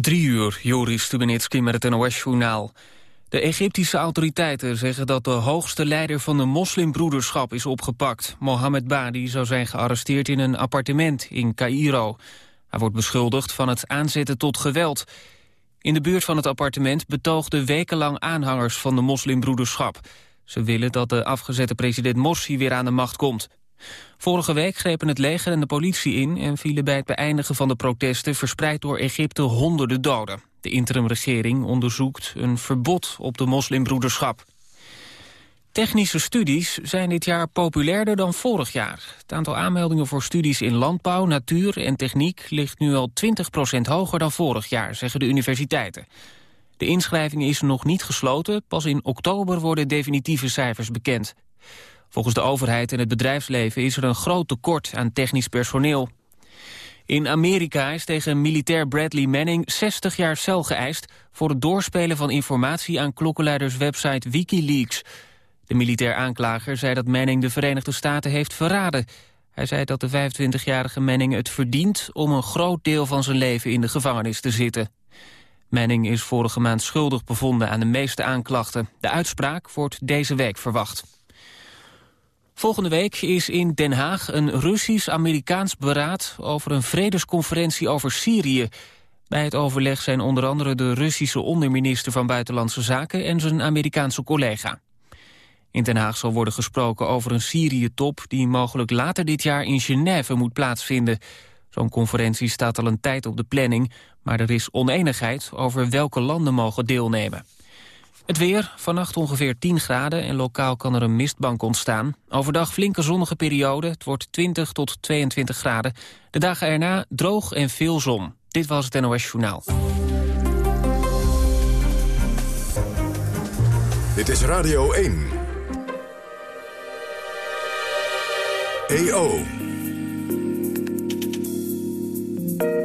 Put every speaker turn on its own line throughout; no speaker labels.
Drie uur, Joris Stubenitski met het NOS-journaal. De Egyptische autoriteiten zeggen dat de hoogste leider van de moslimbroederschap is opgepakt. Mohammed Badi zou zijn gearresteerd in een appartement in Cairo. Hij wordt beschuldigd van het aanzetten tot geweld. In de buurt van het appartement betoogden wekenlang aanhangers van de moslimbroederschap. Ze willen dat de afgezette president Morsi weer aan de macht komt. Vorige week grepen het leger en de politie in... en vielen bij het beëindigen van de protesten verspreid door Egypte honderden doden. De interimregering onderzoekt een verbod op de moslimbroederschap. Technische studies zijn dit jaar populairder dan vorig jaar. Het aantal aanmeldingen voor studies in landbouw, natuur en techniek... ligt nu al 20% hoger dan vorig jaar, zeggen de universiteiten. De inschrijving is nog niet gesloten. Pas in oktober worden definitieve cijfers bekend. Volgens de overheid en het bedrijfsleven is er een groot tekort aan technisch personeel. In Amerika is tegen militair Bradley Manning 60 jaar cel geëist... voor het doorspelen van informatie aan klokkenluiderswebsite Wikileaks. De militair aanklager zei dat Manning de Verenigde Staten heeft verraden. Hij zei dat de 25-jarige Manning het verdient... om een groot deel van zijn leven in de gevangenis te zitten. Manning is vorige maand schuldig bevonden aan de meeste aanklachten. De uitspraak wordt deze week verwacht. Volgende week is in Den Haag een Russisch-Amerikaans beraad... over een vredesconferentie over Syrië. Bij het overleg zijn onder andere de Russische onderminister van Buitenlandse Zaken... en zijn Amerikaanse collega. In Den Haag zal worden gesproken over een Syrië-top... die mogelijk later dit jaar in Genève moet plaatsvinden. Zo'n conferentie staat al een tijd op de planning... maar er is oneenigheid over welke landen mogen deelnemen. Het weer, vannacht ongeveer 10 graden en lokaal kan er een mistbank ontstaan. Overdag flinke zonnige periode, het wordt 20 tot 22 graden. De dagen erna droog en veel zon. Dit was het NOS Journaal.
Dit is Radio 1. EO.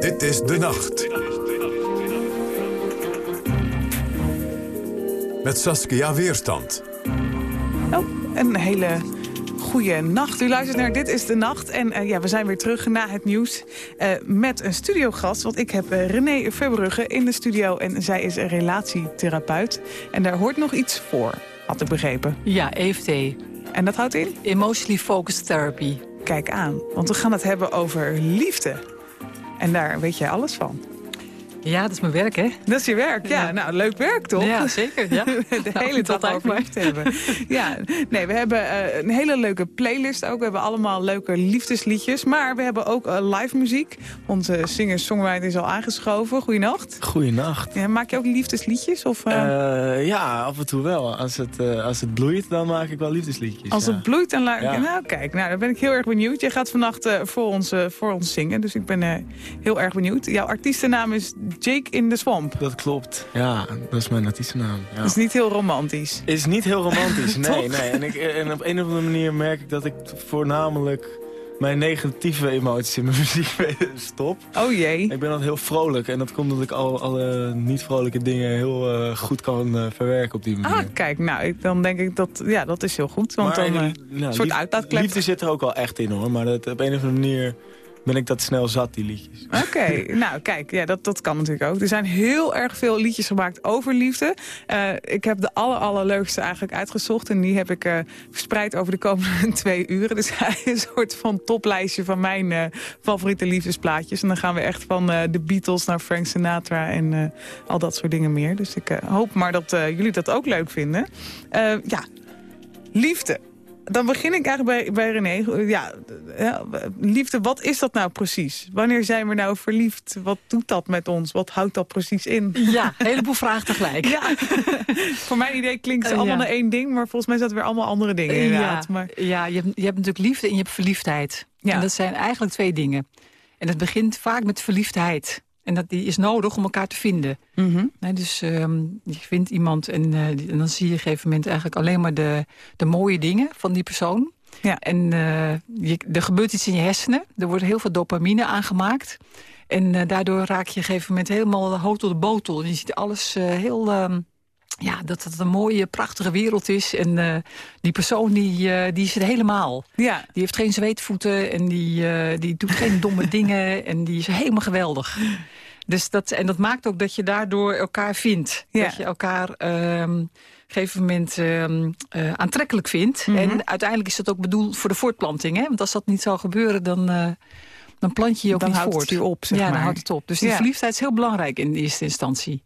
Dit is De Nacht. Met Saskia Weerstand.
Oh, een hele goede nacht. U luistert naar Dit is de Nacht. En uh, ja, we zijn weer terug na het nieuws uh, met een studiogast. Want ik heb uh, René Verbrugge in de studio en zij is een relatietherapeut. En daar hoort nog iets voor, had ik begrepen.
Ja, EFT.
En dat houdt in?
Emotionally Focused Therapy.
Kijk aan, want we gaan het hebben over liefde. En daar weet jij alles van.
Ja, dat is mijn werk, hè?
Dat is je werk, ja. Nou, leuk werk, toch?
Ja, zeker. Ja.
De nou, hele dag over te hebben. Ja, nee, we hebben uh, een hele leuke playlist ook. We hebben allemaal leuke liefdesliedjes. Maar we hebben ook uh, live muziek. Onze singer-songwriter is al aangeschoven. Goeienacht.
Goeienacht.
Ja, maak je ook liefdesliedjes? Of,
uh... ja, af en toe wel. Als het, als het bloeit, dan maak ik wel liefdesliedjes.
Als
ja.
het bloeit, dan laat ik... Nou, kijk, nou, dan ben ik heel erg benieuwd. Je gaat vannacht voor, ons, voor ons zingen. Dus ik ben heel erg benieuwd. Jouw artiestennaam is Jake in the Swamp.
Dat klopt. Ja, dat is mijn artiestennaam. Ja.
Dat is niet heel romantisch.
Is niet heel romantisch, nee. nee. En, ik, en op een of andere manier merk ik dat ik voornamelijk mijn negatieve emoties in mijn muziek stop.
Oh jee.
Ik ben altijd heel vrolijk en dat komt omdat ik al, alle niet-vrolijke dingen heel uh, goed kan uh, verwerken op die manier.
Ah, kijk, nou, ik, dan denk ik dat, ja, dat is heel goed. Want maar, dan, uh, nou, een soort uitlaatklep.
Liefde zit er ook al echt in hoor, maar dat, op een of andere manier ben ik dat snel zat, die liedjes.
Oké, nou kijk, ja, dat, dat kan natuurlijk ook. Er zijn heel erg veel liedjes gemaakt over liefde. Uh, ik heb de aller, allerleukste eigenlijk uitgezocht. En die heb ik uh, verspreid over de komende twee uren. Dus een soort van toplijstje van mijn uh, favoriete liefdesplaatjes. En dan gaan we echt van de Beatles naar Frank Sinatra en al dat soort dingen meer. Dus ik hoop maar dat jullie dat ook leuk vinden. ja, liefde dan begin ik eigenlijk bij, bij René. Ja, liefde, wat is dat nou precies? Wanneer zijn we nou verliefd? Wat doet dat met ons? Wat houdt dat precies in?
Ja, een heleboel vragen tegelijk.
Ja. Voor mijn idee klinkt het uh, allemaal ja. naar één ding... maar volgens mij zijn het weer allemaal andere dingen inderdaad.
Ja,
maar...
ja je, hebt, je hebt natuurlijk liefde en je hebt verliefdheid. Ja. En dat zijn eigenlijk twee dingen. En het begint vaak met verliefdheid. En dat, die is nodig om elkaar te vinden.
Mm -hmm.
nee, dus um, je vindt iemand en, uh, die, en, dan zie je op een gegeven moment eigenlijk alleen maar de, de mooie dingen van die persoon.
Ja.
En uh, je, er gebeurt iets in je hersenen. Er wordt heel veel dopamine aangemaakt. En uh, daardoor raak je op een gegeven moment helemaal hoog tot de botel. En je ziet alles heel... Um, ja, dat het een mooie, prachtige wereld is. En uh, die persoon, die, uh, die is het helemaal.
Ja.
Die heeft geen zweetvoeten en die, uh, die doet geen domme dingen. En die is helemaal geweldig. Dus dat, en dat maakt ook dat je daardoor elkaar vindt.
Ja.
Dat je elkaar ehm, op een gegeven moment ehm, eh, aantrekkelijk vindt.
Mhm.
En uiteindelijk is dat ook bedoeld voor de voortplanting. Hè? Want als dat niet zou gebeuren, dan, eh, dan plant je je ook
Dan
niet
houdt
voort.
het weer op, zeg
ja,
maar.
dan houdt het op. Dus die
Ja.
verliefdheid is heel belangrijk in eerste instantie.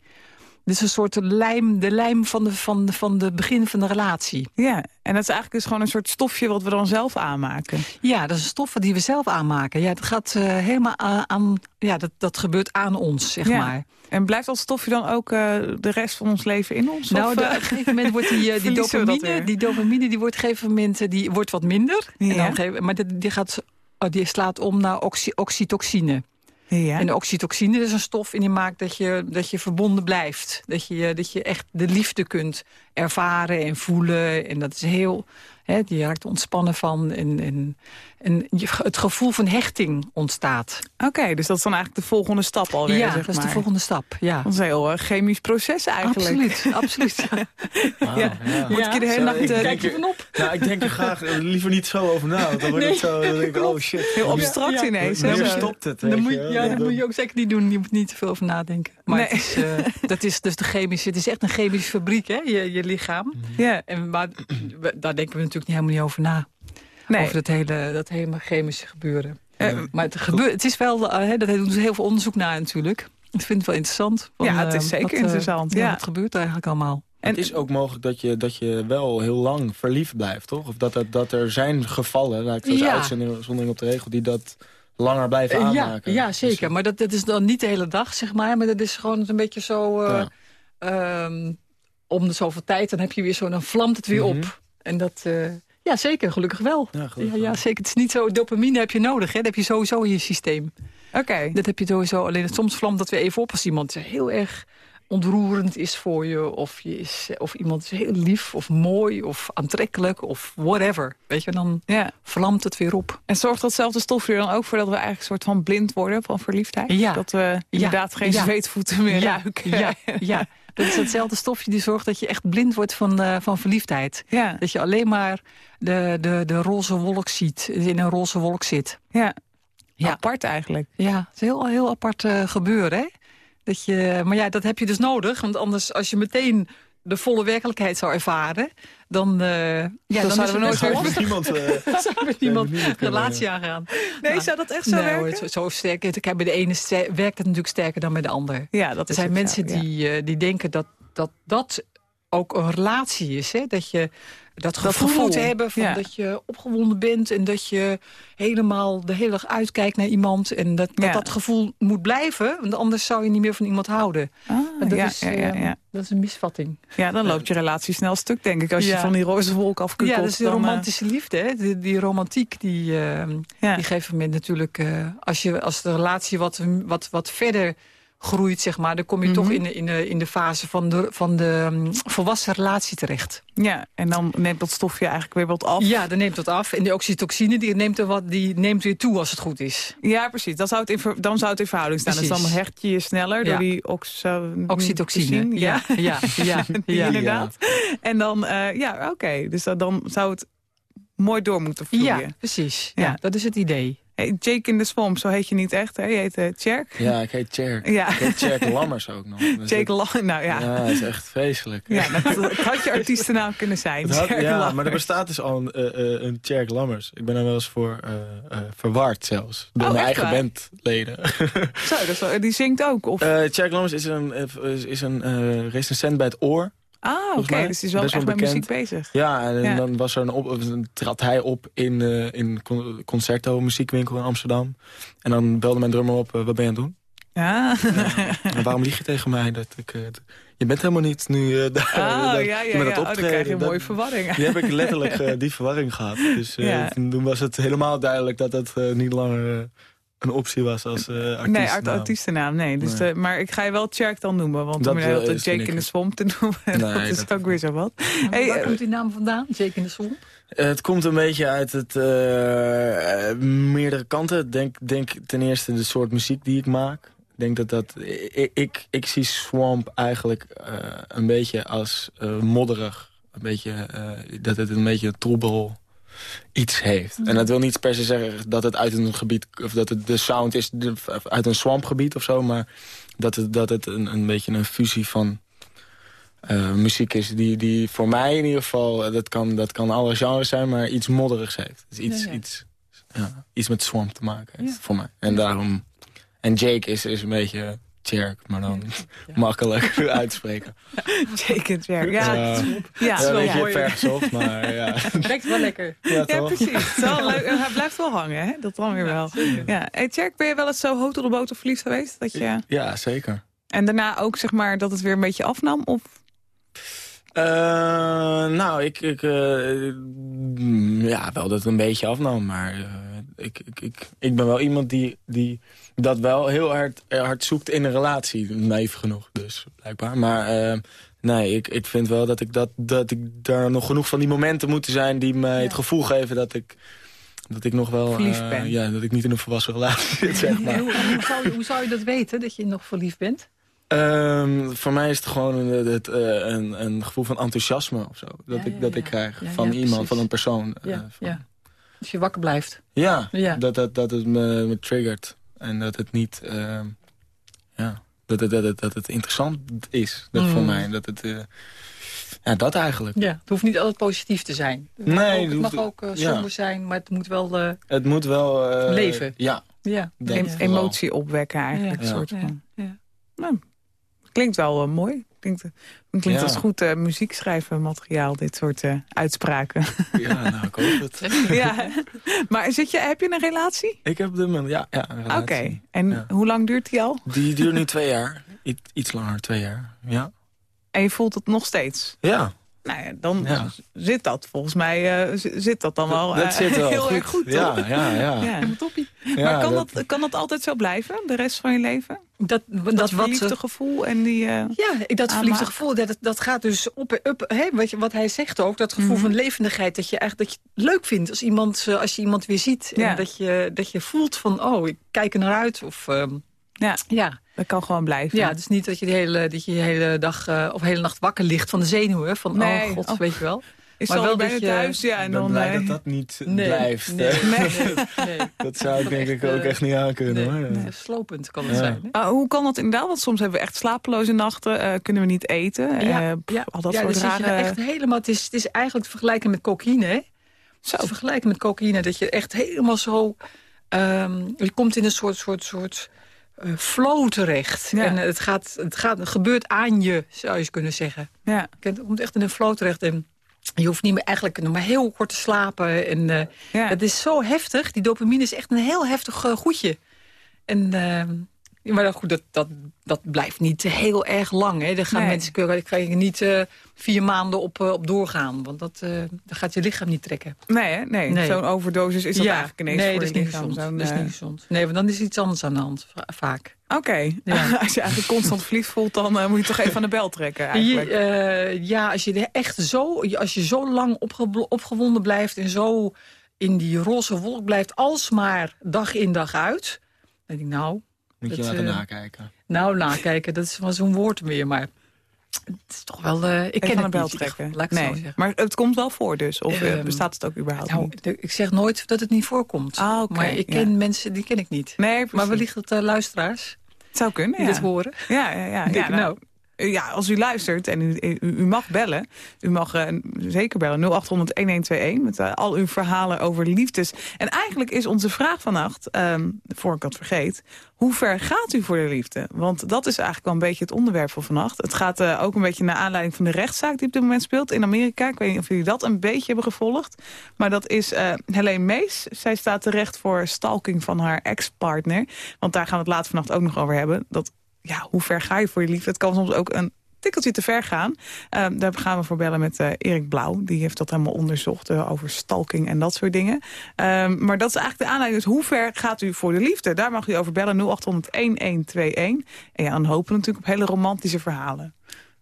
Is een soort lijm, de lijm van de, van, de, van de begin van de relatie.
Ja, en dat is eigenlijk dus gewoon een soort stofje wat we dan zelf aanmaken.
Ja, dat is een stoffen die we zelf aanmaken. Ja, dat gaat eh, helemaal aan, ja, dat, dat gebeurt aan ons, zeg
Ja.
maar.
En blijft dat stofje dan ook eh, de rest van ons leven in ons?
Nou,
eh,
op een gegeven moment wordt die, die dopamine, die dopamine die wordt op een gegeven moment die wordt wat minder. En
Ja.
dan op een gegeven- maar die, die, gaat, oh, die slaat om naar oxy, oxytocine.
Ja.
En oxytocine is een stof en die maakt dat je, dat je verbonden blijft. Dat je, dat je echt de liefde kunt ervaren en voelen. En dat is heel... Hè, die raakt ontspannen van. En, en, het gevoel van hechting ontstaat.
Oké, dus dat is dan eigenlijk de volgende stap alweer,
ja,
zeg
dat is de volgende stap. Ja.
Dat is een heel eh, chemisch proces eigenlijk.
Absoluut, absoluut.
Wauw,
Ja. Moet ik je de hele nacht...
ik
eh,
denk er- Nou, ik denk er graag eh, liever niet zo over na. want Dan wordt het zo, dan denk ik, oh shit.
heel abstract
Ja.
ineens. zo.
stopt het?
Dan moet, ja, dat moet je ook zeker niet doen. Je moet niet te veel over nadenken. Maar
Nee.
het, is, dat is dus de chemische, het is echt een chemische fabriek, hè, je, je lichaam.
Ja,
En, maar daar denken we natuurlijk helemaal niet over na.
nee.
Over dat hele, dat hele chemische gebeuren.
Eh,
Maar het, gebeurt, het is wel, eh, hè, dat doen ze heel veel onderzoek naar natuurlijk. Ik vind het wel interessant. van,
Ja, het is
eh,
zeker
wat,
interessant, ja.
Wat gebeurt eigenlijk allemaal?
En-
het is ook mogelijk dat je, dat je wel heel lang verliefd blijft, toch? Of dat, er- dat er zijn gevallen, laat ik zo
Ja.
uitzondering op de regel, die dat langer blijven
Eh, ja,
aanmaken.
ja,
Dus,
zeker. Maar dat, dat is dan niet de hele dag, zeg maar. Maar dat is gewoon een beetje zo... eh,
Ja.
ehm, om de zoveel tijd, dan heb je weer zo, dan vlamt het weer
Mhm.
op. En dat, eh, ja, zeker, gelukkig wel.
Ja, gelukkig
ja, zeker. Het is niet zo, dopamine heb je nodig, hè. Dat heb je sowieso in je systeem.
Oké.
Dat heb je sowieso, alleen soms vlamt dat weer even op als iemand heel erg ontroerend is voor je. Of, je is, of iemand is heel lief of mooi of aantrekkelijk of whatever. Weet je, dan
Ja.
vlamt het weer op.
En zorgt datzelfde stofje er dan ook voor dat we eigenlijk een soort van blind worden van verliefdheid?
Ja.
Dat we inderdaad geen
Ja.
zweetvoeten meer
ja,
ruiken?
ja, ja. Dat is hetzelfde stofje die zorgt dat je echt blind wordt van, eh, van verliefdheid.
ja.
Dat je alleen maar de, de, de roze wolk ziet, in een roze wolk zit.
ja.
Ja.
Apart eigenlijk.
Ja, het is heel, heel apart eh, gebeuren, hè? Dat je, maar ja, dat heb je dus nodig. Want anders, als je meteen de volle werkelijkheid zou ervaren... dan, eh ja, dan,
zouden we nooit
Met niemand, eh,
niemand
met niemand kunnen,
relatie aangaan.
Nee,
Nou,
zou dat echt zo
nee,
werken?
hoor, zo, zo sterk. Kijk, bij de ene werkt het natuurlijk sterker dan bij de ander.
Ja, dat
Er zijn
zo,
mensen
ja.
die, eh, die denken dat, dat dat ook een relatie is. Hè? Dat je dat gevoel,
gevoel,
moet hebben van
ja.
dat je opgewonden bent... en dat je helemaal de hele dag uitkijkt naar iemand... en dat dat,
Ja.
dat gevoel moet blijven, want anders zou je niet meer van iemand houden.
Ah,
dat,
ja,
is,
ja, ja,
eh,
ja.
dat is een misvatting.
ja, dan loopt je relatie snel stuk, denk ik. Als je van die roze wolk afkukkelt.
Ja, dat is de
dan, eh,
romantische liefde. Hè? Die, die romantiek, die,
Ja.
die geeft moment natuurlijk... eh, als, je, als de relatie wat, wat, wat verder groeit, zeg maar... dan kom je
Mhm.
toch in, de- in, de, in de fase van de, van de mm, volwassen relatie terecht.
Ja, en dan neemt dat stofje eigenlijk weer wat af.
Ja, dan neemt dat af. En de oxytocine die neemt, er wat, die neemt weer toe als het goed is.
Ja, precies. Dan zou het in, dan zou het in verhouding staan. Dus
Precies.
dan hecht je je sneller
Ja.
door die oxo
Oxytocine.
Ja,
ja, ja. Ja.
inderdaad. En dan, eh, ja, oké. Dus dan, zou het mooi door moeten vloeien.
Ja, precies. Ja. dat is het idee.
Jake in the Swamp, zo heet je niet echt, hè? Je heet Tjerk.
Ja, ik heet Tjerk.
Ja.
Ik heet Tjerk Lammers ook nog. Dus
Jake Lang, nou ja.
Ja, dat is echt vreselijk.
Ja, dat, dat had je artiestennaam kunnen zijn.
Had- ja,
Lammers.
maar er bestaat dus al een, eh, een Lammers. Ik ben er wel eens voor eh, verward zelfs. Door
Oh,
mijn eigen
waar?
bandleden.
Zo, dat is wel- die zingt ook. Of...
Tjerk Lammers is een, is- is een recensent bij het Oor.
Ah, oké. Dus die is wel echt
wel
met
bekend.
muziek bezig.
Ja, en
Ja.
dan was er een op, trad hij op in, eh in Con- Concerto, muziekwinkel in Amsterdam. En dan belde mijn drummer op, eh, wat ben je aan het doen?
Ja.
En waarom lieg je tegen mij? Dat ik, eh, je bent helemaal niet nu eh, daar.
Oh,
dat-
ja, ja,
aan
Oh,
het
dan krijg je een
optreden.
mooie
Dat-
verwarring.
Die heb ik letterlijk die verwarring gehad. Dus toen was het helemaal duidelijk dat eh, niet langer een optie was als eh artiest.
Nee, art artiestennaam, nee. Dus
Nee.
De, maar ik ga je wel Tjerk dan noemen. Want
Dat,
om je
eh,
altijd Jake in de. Swamp te noemen,
Nee,
dat is
dat-
ook weer zo wat. Hey,
Waar
eh,
komt die naam vandaan? Jake in de Swamp?
Eh, het komt een beetje uit het, eh, eh, meerdere kanten. Ik Denk, denk ten eerste de soort muziek die ik maak. Ik denk dat dat... Ik, ik, ik zie Swamp eigenlijk eh, een beetje als eh, modderig. Een beetje, eh, dat het een beetje troebel iets heeft. En dat wil niet per se zeggen dat het uit een gebied... of dat het de sound is uit een swampgebied of zo... maar dat het, dat het een, een beetje een fusie van eh, muziek is... Die, die voor mij in ieder geval, eh, dat kan, dat kan alle genres zijn... maar iets modderigs heeft. Dus iets,
Ja, ja.
Iets, ja, iets met swamp te maken heeft voor mij. En daarom... En Jake is, is een beetje... Tjerk, maar dan
Ja.
makkelijk uitspreken.
Jake het werk. Ja,
Ja.
ja,
Ja,
ja,
een
ja.
beetje ver gezocht, maar ja.
Werkt wel lekker.
Ja,
precies. Het is wel leuk. Hij blijft wel hangen, hè? Dat dan weer wel. Ja. Hey, Tjerk, ben je wel eens zo hoog tot de boter verliefd geweest? Dat je...
Ja, zeker.
En daarna ook, zeg maar, dat het weer een beetje afnam? Of...
Eh, nou, ik... ik eh, mm, ja, wel dat het een beetje afnam, maar... eh, ik, ik, ik, ik ben wel iemand die, die dat wel heel hard, eh, hard zoekt in een relatie. Naïef genoeg, dus, blijkbaar. Maar eh, nee, ik, ik vind wel dat ik, dat, dat ik daar nog genoeg van die momenten moeten zijn... die mij het gevoel geven dat ik... Dat ik nog wel...
Verliefd
eh,
ben.
Ja, dat ik niet in een volwassen relatie zit, zeg maar.
Hoe, hoe, zou je, hoe zou je dat weten, dat je nog verliefd bent?
Ehm, voor mij is het gewoon een, het, een, een gevoel van enthousiasme of zo. Dat,
Ja,
ik, dat
ja.
ik krijg van iemand,
precies.
van een persoon. van-.
Als je wakker blijft.
ja,
Ja.
Dat, dat, dat het me, me triggert. En dat het niet... ehm, ja, dat het, dat, het, dat het interessant is. Dat voor
Mm.
mij. Dat het... eh, ja, dat eigenlijk.
Ja, het hoeft niet altijd positief te zijn. Het
Nee,
mag ook,
het
het mag
hoeft-
ook
ja.
somber zijn, maar het moet wel... eh,
Het moet wel... eh,
Leven.
Ja.
ja.
Em- emotie opwekken eigenlijk.
Ja.
Een soort
Ja,
van.
ja.
Nou, klinkt wel mooi. Klinkt, klinkt
Ja.
als goed eh muziekschrijven materiaal, dit soort eh, uitspraken.
Ja, nou, ik hoop het.
ja. Maar zit je, heb je een relatie?
Ik heb de... Ja, ja een
Oké.
relatie.
En
Ja.
hoe lang duurt die al?
Die duurt nu twee jaar. Iets langer, twee jaar. Ja.
En je voelt het nog steeds?
Ja.
Nou ja, dan
Ja.
zit dat volgens mij eh, zit dat dan wel,
dat
eh,
zit wel
heel
goed.
erg goed,
ja,
toch?
ja, ja.
Ja.
Toppie.
Ja,
maar kan dat, kan dat altijd zo blijven, de rest van je leven?
Dat,
Dat,
dat, wat,
verliefde gevoel en die... eh,
Ja, ik- dat verliefde gevoel, dat, dat gaat dus op up. Hè, wat, je, wat hij zegt ook, dat gevoel
Mhm.
van levendigheid. Dat je eigenlijk dat je het leuk vindt als, iemand, eh, als je iemand weer ziet.
Ja.
En dat je, dat je voelt van, oh, ik kijk er naar uit. Of, ehm,
ja,
ja.
Dat kan gewoon blijven.
ja, het is niet dat je de hele, dat je de hele dag eh, of hele nacht wakker ligt van de zenuwen. Van,
Nee,
oh god,
oh.
weet je wel.
is
maar
al
wel
bijna
dat je-
thuis, ja, en
Ik ben
dan...
blij
eh,
dat dat niet
Nee,
blijft.
nee.
Dat zou ik denk ik ook
eh,
echt niet aankunnen.
Nee,
hoor.
nee, slopend kan het
Ja.
zijn. Hè?
Ah, hoe kan dat inderdaad? Want soms hebben we echt slapeloze nachten. eh, kunnen we niet eten. eh, pff, al dat
ja,
soort
je
rare...
echt helemaal. Het is, het is eigenlijk te vergelijken met cocaïne. Hè?
Zo.
Te vergelijken met cocaïne. Dat je echt helemaal zo... ehm, je komt in een soort, soort, soort eh, flow terecht.
Ja.
En het, gaat, het, gaat, het gebeurt aan je, zou je kunnen zeggen.
Ja.
Je komt echt in een flow terecht. En je hoeft niet meer eigenlijk nog maar heel kort te slapen. En eh,
Ja.
het is zo heftig. Die dopamine is echt een heel heftig eh, goedje. En... maar dat, goed, dat, dat, dat blijft niet heel erg lang. Hè. Daar gaan
Nee.
mensen daar kan je niet eh, vier maanden op, eh, op doorgaan. Want dat, eh dan gaat je lichaam niet trekken.
Nee, hè? nee.
Nee.
zo'n overdosis is dat eigenlijk ineens
nee,
voor
dat is niet gezond.
zo'n,
Dat is niet gezond. Nee, want dan is iets anders aan de hand, va- vaak.
Oké,
Ja.
als je eigenlijk constant verliefd voelt... dan moet je toch even aan de bel trekken eigenlijk.
ja, als je echt zo, als je zo lang opge- opgewonden blijft... en zo in die roze wolk blijft, alsmaar dag in dag uit... dan denk ik, nou,
Moet je
Dat,
laten
eh,
nakijken.
nou nakijken, dat is wel zo'n woord meer. Maar het is toch wel... eh, ik
Even
ken het
bel
niet,
trekken.
laat ik het zo
nee,
zeggen.
maar het komt wel voor dus. Of eh,
Ehm,
bestaat het ook überhaupt
Nou,
niet?
ik zeg nooit dat het niet voorkomt.
Ah, oké,
maar ik
ja.
ken mensen, die ken ik niet.
Nee, precies.
Maar wellicht dat uh, luisteraars
Het zou kunnen, ja.
dit horen.
Ja, ja, ja. ja,
ik,
nou,
nou,
ja, als u luistert en u, u, mag bellen. U mag eh, zeker bellen. 0800-1121 met eh, al uw verhalen over liefdes. En eigenlijk is onze vraag vannacht, ehm voor ik het vergeet... hoe ver gaat u voor de liefde? Want dat is eigenlijk wel een beetje het onderwerp van vannacht. Het gaat eh, ook een beetje naar aanleiding van de rechtszaak die op dit moment speelt in Amerika. Ik weet niet of jullie dat een beetje hebben gevolgd. Maar dat is eh Helene Mees. Zij staat terecht voor stalking van haar ex-partner. Want daar gaan we het later vannacht ook nog over hebben. Dat ja, hoe ver ga je voor je liefde? Het kan soms ook een tikkeltje te ver gaan. Ehm, daar gaan we voor bellen met eh, Erik Blauw. Die heeft dat helemaal onderzocht eh, over stalking en dat soort dingen. Ehm, maar dat is eigenlijk de aanleiding. Dus hoe ver gaat u voor de liefde? Daar mag u over bellen 0800-1121. En ja, dan hopen we natuurlijk op hele romantische verhalen.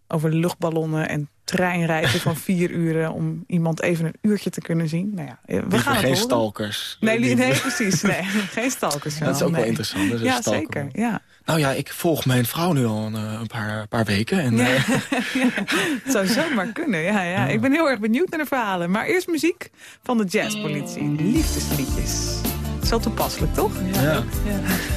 Over luchtballonnen en treinreizen van vier uren... om iemand even een uurtje te kunnen zien. Nou ja, eh, we gaan
geen
horen.
stalkers.
Nee, nee, precies. Nee, geen stalkers.
Dat is ook wel interessant. Is
Ja,
stalker.
zeker. Ja.
Nou ja, ik volg mijn vrouw nu al een, eh, een paar, paar weken. En,
Ja,
eh,
ja, het zou zomaar kunnen. Ja, ja. Ik ben heel erg benieuwd naar de verhalen. Maar eerst muziek van de jazzpolitie. Liefdesliedjes. Zo toepasselijk, toch?
ja.
Er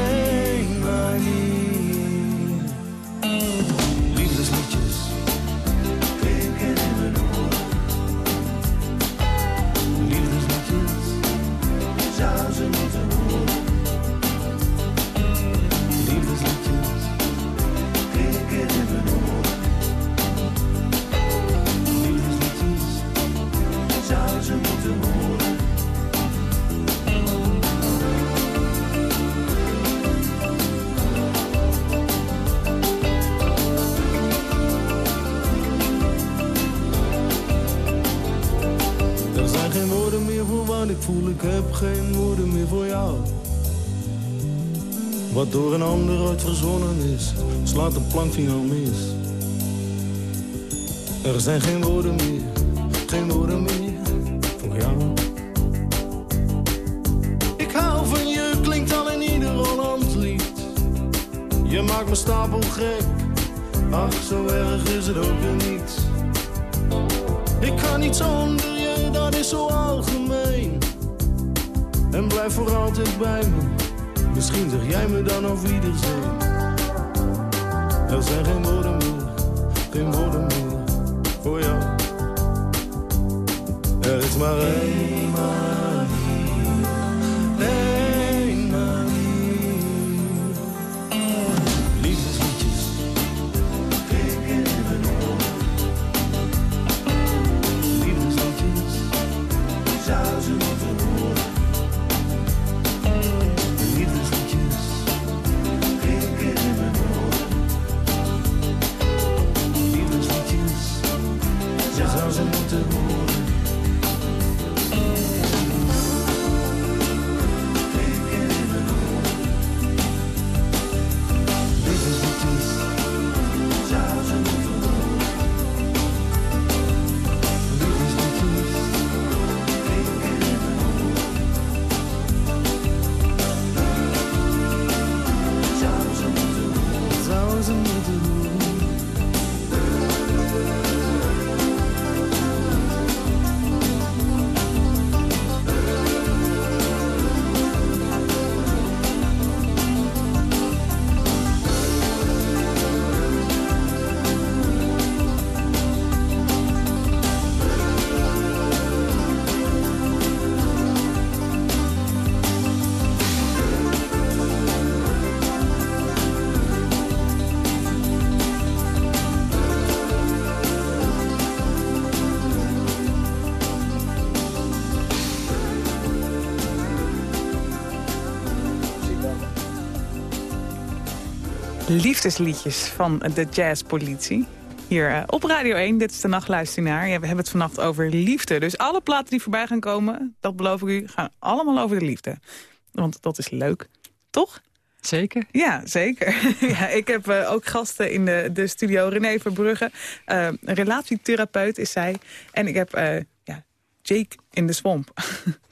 verzonnen is, slaat de plank finaal mis. Er zijn geen woorden meer, geen woorden meer voor jou. Ik hou van je, klinkt al in ieder Holland lied. Je maakt me stapel gek, ach zo erg is het ook weer niet. Ik kan niet zonder je, dat is zo algemeen. En blijf voor altijd bij me. Misschien zeg jij me dan auf Wiedersehen. Er zijn geen woorden meer, geen woorden meer voor jou. Er is maar één Liefdesliedjes
van de jazzpolitie. Hier eh, op Radio 1, dit is de nachtluisteraar. Ja, we hebben het vannacht over liefde. Dus alle platen die voorbij gaan komen, dat beloof ik u, gaan allemaal over de liefde. Want dat is leuk, toch?
Zeker.
Ja, zeker. ja, ik heb eh, ook gasten in de, de studio. René Verbrugge, eh, relatietherapeut is zij. En ik heb ja, Jake in de Swamp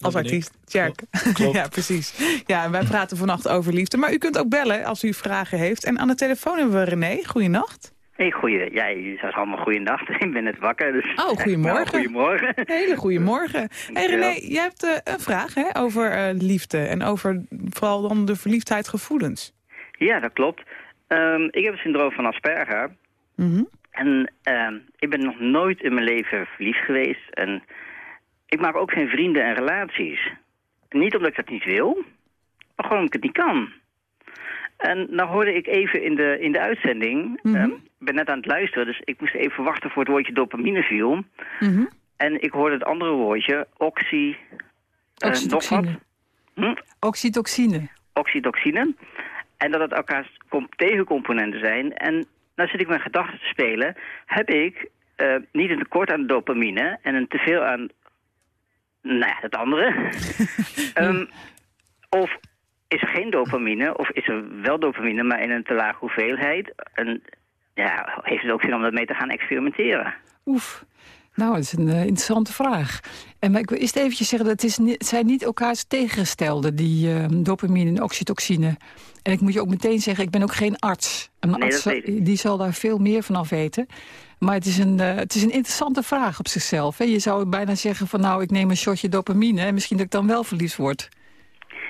als artiest. Jack.
Klopt.
ja, precies. Ja, en wij praten vannacht over liefde. Maar u kunt ook bellen als u vragen heeft. En aan de telefoon hebben we René. Goeienacht.
Hey, goeie. Ja, je zou allemaal goeiedag. Ik ben net wakker. Dus
Oh, goedemorgen.
Goedemorgen.
Hele goede morgen. Hey René, jij hebt eh, een vraag hè, over eh, liefde en over vooral dan de verliefdheid gevoelens.
Ja, dat klopt. Ehm, ik heb het syndroom van Asperger.
Mhm.
En ehm, ik ben nog nooit in mijn leven verliefd geweest. En ik maak ook geen vrienden en relaties. Niet omdat ik dat niet wil, maar gewoon omdat ik het niet kan. En nou hoorde ik even in de, in de uitzending... Ik ben net aan het luisteren, dus ik moest even wachten voor het woordje dopamine viel.
Mhm.
En ik hoorde het andere woordje, oxy... eh.
Oxytocine.
Hm?
Oxytocine.
oxytocine. En dat het elkaar com- tegencomponenten zijn. En nou zit ik mijn gedachten te spelen. Heb ik eh, niet een tekort aan dopamine en een teveel aan nou ja, het andere? Ehm, of is er geen dopamine, of is er wel dopamine, maar in een te lage hoeveelheid? En ja, heeft het ook zin om dat mee te gaan experimenteren?
Oef. Nou, dat is een eh, interessante vraag. En maar ik wil eerst eventjes zeggen, dat het, is het zijn niet elkaars tegengestelde, die eh, dopamine en oxytocine. En ik moet je ook meteen zeggen, ik ben ook geen arts. Een
Nee,
arts die zal daar veel meer van af weten. Maar het is een, eh, het is een interessante vraag op zichzelf. Hè? Je zou bijna zeggen van nou, ik neem een shotje dopamine... en misschien dat ik dan wel verliefd word.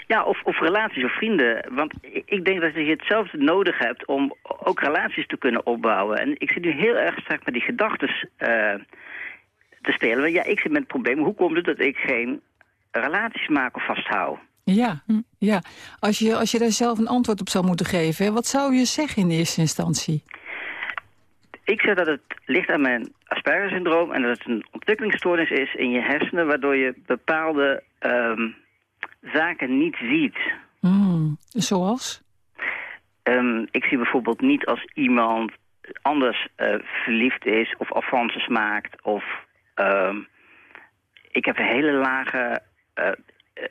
Ja, of, of relaties of vrienden. Want ik ik denk dat je hetzelfde nodig hebt om ook relaties te kunnen opbouwen. En ik zit nu heel erg sterk met die gedachten eh, te spelen. Want ja, ik zit met het probleem, hoe komt het dat ik geen relaties maak of vasthoud?
Ja, ja. Als, je, als je daar zelf een antwoord op zou moeten geven... hè, wat zou je zeggen in eerste instantie?
Ik zeg dat het ligt aan mijn Asperger-syndroom en dat het een ontwikkelingsstoornis is in je hersenen... waardoor je bepaalde ehm, zaken niet ziet.
Hmm, zoals?
Ehm, ik zie bijvoorbeeld niet als iemand anders eh, verliefd is of avances maakt. Of ehm, ik heb een hele lage... eh,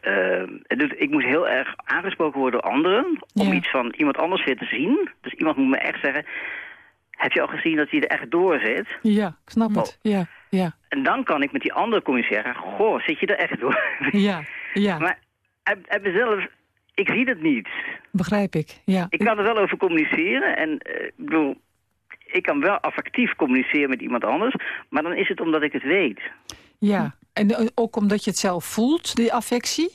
eh, eh, dus ik moet heel erg aangesproken worden door anderen... om
Ja.
iets van iemand anders weer te zien. Dus iemand moet me echt zeggen... Heb je al gezien dat hij er echt door zit?
Ja, ik snap het. Ja, ja,
En dan kan ik met die andere communiceren... Goh, zit je er echt door?
ja, ja.
maar uit mezelf... Ik zie dat niet.
begrijp ik. Ja.
Ik kan er wel over communiceren. En ik bedoel, ik kan wel affectief communiceren met iemand anders. Maar dan is het omdat ik het weet.
Ja, en eh, ook omdat je het zelf voelt, die affectie?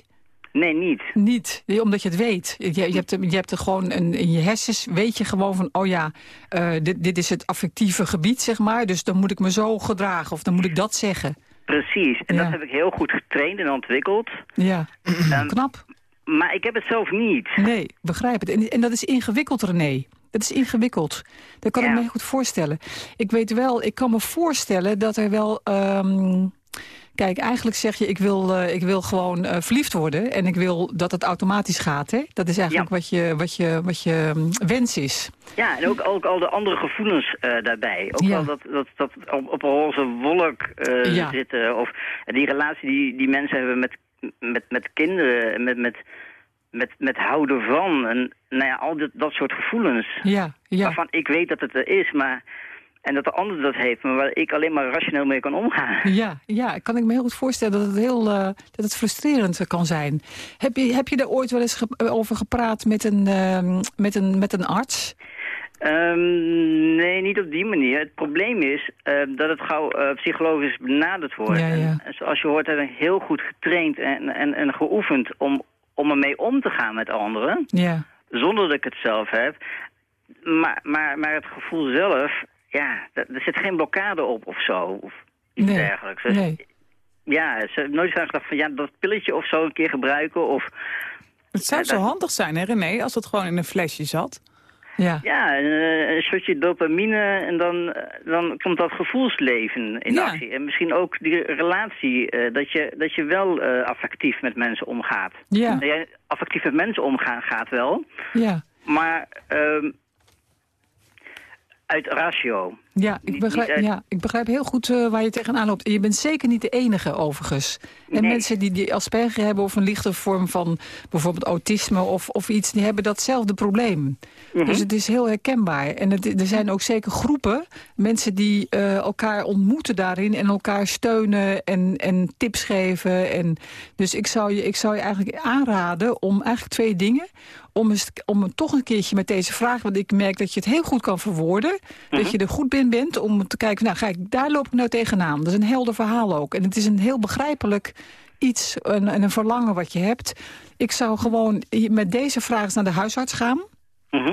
Nee, niet.
Niet, Nee, omdat je het weet. Je, je, hebt, er- je hebt er gewoon een, in je hersens, weet je gewoon van... oh ja, eh, dit, dit is het affectieve gebied, zeg maar. Dus dan moet ik me zo gedragen of dan moet ik dat zeggen.
Precies. En
Ja.
dat heb ik heel goed getraind en ontwikkeld.
Ja,
Ehm,
knap.
maar ik heb het zelf niet.
Nee, begrijp het. En, en dat is ingewikkeld, René. Dat is ingewikkeld. Dat kan ik me goed voorstellen. Ik weet wel, ik kan me voorstellen dat er wel... ehm, kijk, eigenlijk zeg je, ik wil, eh, ik wil gewoon eh, verliefd worden. En ik wil dat het automatisch gaat. Hè? Dat is eigenlijk
Ja.
wat je, wat je, wat je mm, wens is.
Ja, en ook, ook al de andere gevoelens eh, daarbij. Ook
Ja.
al dat, dat, dat op, op een roze wolk
Ja.
zitten. Of die relatie die, die mensen hebben met, met, met kinderen. Met, met, met, met houden van. En nou ja, al dat, dat soort gevoelens.
Ja, ja.
Waarvan ik weet dat het er is, maar... En dat de ander dat heeft, maar waar ik alleen maar rationeel mee kan omgaan.
Ja, ja, kan ik me heel goed voorstellen dat het heel eh, dat het frustrerend kan zijn. Heb je, heb je daar ooit wel eens ge- over gepraat met een, ehm, met een, met een arts?
Ehm, nee, niet op die manier. Het probleem is eh, dat het gauw eh, psychologisch benaderd wordt.
Ja, ja.
En zoals je hoort, hebben we heel goed getraind en, en, en geoefend om, om ermee om te gaan met anderen.
Ja,
Zonder dat ik het zelf heb. Maar, maar, maar het gevoel zelf, ja, er zit geen blokkade op of zo. Of iets
Nee,
dergelijks. Dus,
nee.
Ja, ze hebben nooit aan gedacht van ja, dat pilletje of zo een keer gebruiken. Of
Het zou
Ja,
zo
dat-
handig zijn, hè René, als het gewoon in een flesje zat.
Ja.
ja, een, eh, een shotje dopamine en dan, eh, dan komt dat gevoelsleven in
Ja.
actie. En misschien ook die relatie, eh, dat, je, dat je wel affectief met mensen omgaat.
Ja.
Dat jij affectief met mensen omgaan gaat wel,
ja.
maar ehm, uit ratio.
Ja, ik begrijp,
uit-
ja, ik begrijp heel goed waar je tegenaan loopt. En je bent zeker niet de enige, overigens. En
Nee.
mensen die, die Asperger hebben of een lichte vorm van bijvoorbeeld autisme of, of iets... die hebben datzelfde probleem.
Mhm.
Dus het is heel herkenbaar. En het, er zijn ook zeker groepen, mensen die eh, elkaar ontmoeten daarin... en elkaar steunen en, en tips geven. En, dus ik zou, je, ik zou je eigenlijk aanraden om eigenlijk twee dingen... om, eens, om toch een keertje met deze vraag... want ik merk dat je het heel goed kan verwoorden... dat je er goed in bent om te kijken... nou, kijk, daar loop ik nou tegenaan. Dat is een helder verhaal ook. En het is een heel begrijpelijk iets, een, een verlangen wat je hebt. Ik zou gewoon met deze vraag eens naar de huisarts gaan...
Mhm.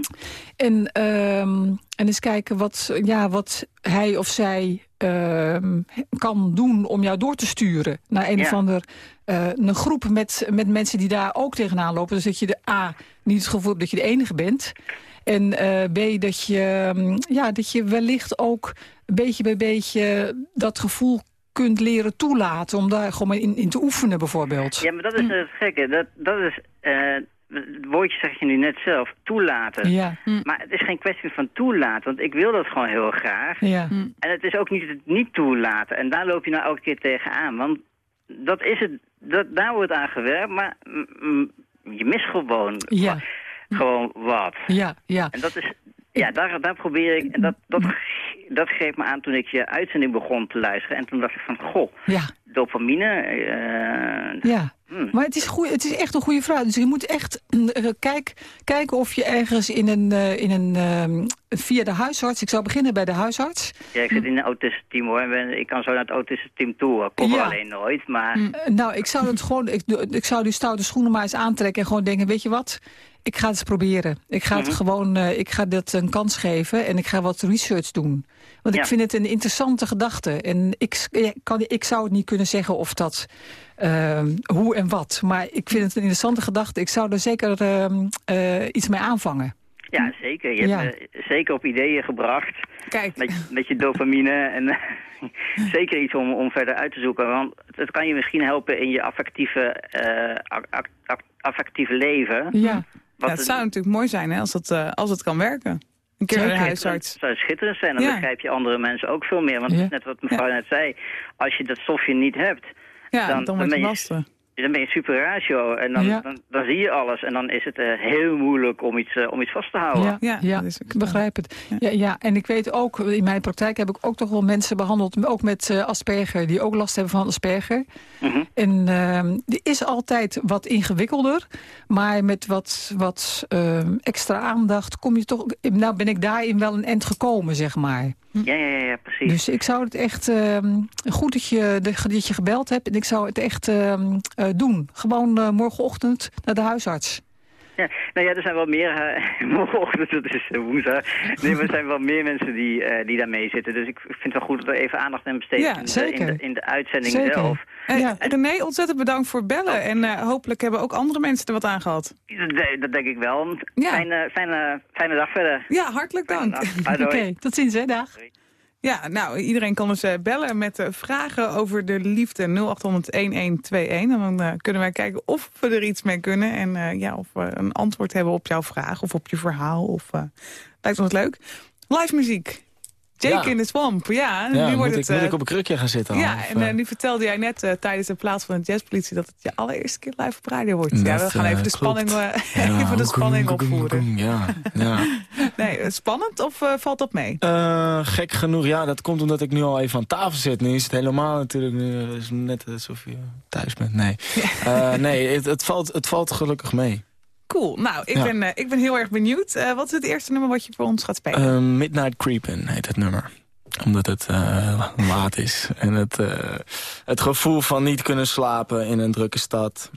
En, ehm, en eens kijken wat, ja, wat hij of zij ehm, kan doen om jou door te sturen... naar een
Ja.
of ander eh, een groep met, met mensen die daar ook tegenaan lopen. Dus dat je de A, niet het gevoel hebt dat je de enige bent... En eh, B, dat je, mm, ja, dat je wellicht ook beetje bij beetje dat gevoel kunt leren toelaten... om daar gewoon in, in te oefenen bijvoorbeeld.
Ja, maar dat is het gekke. Dat, dat is, eh, het woordje zeg je nu net zelf, toelaten.
Ja,
Maar het is geen kwestie van toelaten, want ik wil dat gewoon heel graag.
ja.
En het is ook niet het niet toelaten. En daar loop je nou elke keer tegenaan. Want dat is het, dat, daar wordt aan gewerkt, maar mm, je mist gewoon,
Ja.
gewoon wat.
ja, ja.
En dat is, ja, daar, daar probeer ik, en dat, dat, dat greep me aan toen ik je uitzending begon te luisteren. En toen dacht ik van, goh,
ja.
Dopamine, eh,
Ja,
Hmm.
maar het is, goeie, het is echt een goede vraag. Dus je moet echt eh, kijk, kijken of je ergens in een, eh, in een ehm, via de huisarts... Ik zou beginnen bij de huisarts.
Ja, ik zit in een autisme-team hoor. Ik kan zo naar het autisme-team toe. Ik kom
Ja.
alleen nooit, maar...
Eh, nou, ik zou het gewoon... Ik, ik zou die stoute schoenen maar eens aantrekken en gewoon denken... weet je wat, ik ga het eens proberen. Ik ga het gewoon, eh, ik ga dit een kans geven en ik ga wat research doen. Want ik vind het een interessante gedachte. En ik, ja, kan, ik zou het niet kunnen zeggen of dat... ehm, hoe en wat. Maar ik vind het een interessante gedachte. Ik zou er zeker ehm, eh, iets mee aanvangen.
Ja, zeker. Je
Ja.
hebt me zeker op ideeën gebracht.
Kijk,
Met, met je dopamine. En zeker iets om, om verder uit te zoeken. Want het kan je misschien helpen in je affectieve, eh, affectieve leven.
Ja,
ja, het zou natuurlijk mooi zijn hè, als, het, eh, als het kan werken. Een keer huisarts.
Het zou schitterend zijn. Dan
Ja.
begrijp je andere mensen ook veel meer. Want
Ja.
het is net wat mevrouw net zei. Als je dat stofje niet hebt,
Ja,
dan-
dan,
dan
wordt
ben
het
je-
lastig.
Dan ben je super ratio. En dan,
Ja.
dan, dan zie je alles. En dan is het eh, heel moeilijk om iets, eh, om iets vast te houden.
ja,
Ja,
ja,
dat is ook
ik begrijp het. Ja. Ja, en ik weet ook, in mijn praktijk heb ik ook toch wel mensen behandeld... ook met eh, Asperger, die ook last hebben van Asperger.
Mhm.
En ehm die is altijd wat ingewikkelder. Maar met wat, wat ehm, extra aandacht kom je toch... Nou ben ik daarin wel een end gekomen, zeg maar.
Ja, ja, precies.
Dus ik zou het echt... ehm, goed dat je, de- dat je gebeld hebt. En ik zou het echt ehm, eh, doen. Gewoon eh, morgenochtend naar de huisarts.
Ja, nou ja, er zijn wel meer, eh, morgenochtend, dat is woensdag. Nee, maar er zijn wel meer mensen die, die daarmee zitten. Dus ik vind het wel goed dat we even aandacht aan besteden
Ja,
in, de, in,
zeker.
de, in de uitzending
Zeker.
zelf.
Eh,
Ja.
René, ontzettend bedankt voor het bellen. En eh, hopelijk hebben ook andere mensen er wat aan gehad.
Dat, dat denk ik wel.
Ja.
Fijne, fijne, fijne dag verder.
Ja, hartelijk dank.
Oké, tot ziens, hè, dag.
Ja, nou, iedereen kan dus eh, bellen met eh, vragen over de liefde 0800-1121. En dan eh, kunnen wij kijken of we er iets mee kunnen. En eh, ja, of we een antwoord hebben op jouw vraag of op je verhaal. Of, eh, lijkt ons leuk. Live muziek. Jake
Ja.
in the Swamp. Ja,
Ja,
nu
moet,
wordt
ik,
het...
moet
eh,
ik op een krukje gaan zitten?
ja,
Of,
en eh,
eh,
nu vertelde jij net eh, tijdens de plaats van de jazzpolitie... dat het je allereerste keer live op radio wordt. ja, we gaan
eh,
even de spanning, eh,
ja,
even de spanning opvoeren.
Ja, ja.
Nee, eh, spannend of eh, valt dat mee?
Eh, gek genoeg, ja, dat komt omdat ik nu al even aan tafel zit. Nu is het helemaal natuurlijk nu, eh, is net alsof je thuis bent. Nee, Eh, nee het, het, valt, het valt gelukkig mee.
Cool. Nou, ik,
Ja.
ben, eh, ik ben heel erg benieuwd. Eh, wat is het eerste nummer wat je voor ons gaat spelen?
Eh, Midnight Creepin' heet het nummer. Omdat het laat is. En het, het gevoel van niet kunnen slapen in een drukke stad.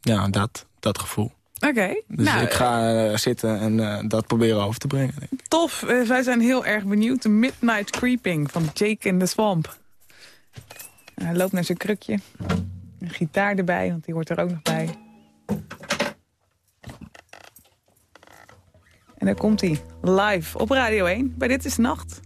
Ja, dat, dat gevoel.
Oké.
Dus
nou,
ik ga zitten en dat proberen over te brengen.
eh, tof. Eh, wij zijn heel erg benieuwd. Midnight Creeping van Jake in the Swamp. Hij loopt naar zijn krukje. Een gitaar erbij, want die hoort er ook nog bij. En daar komt hij. Live op Radio 1 bij Dit is Nacht.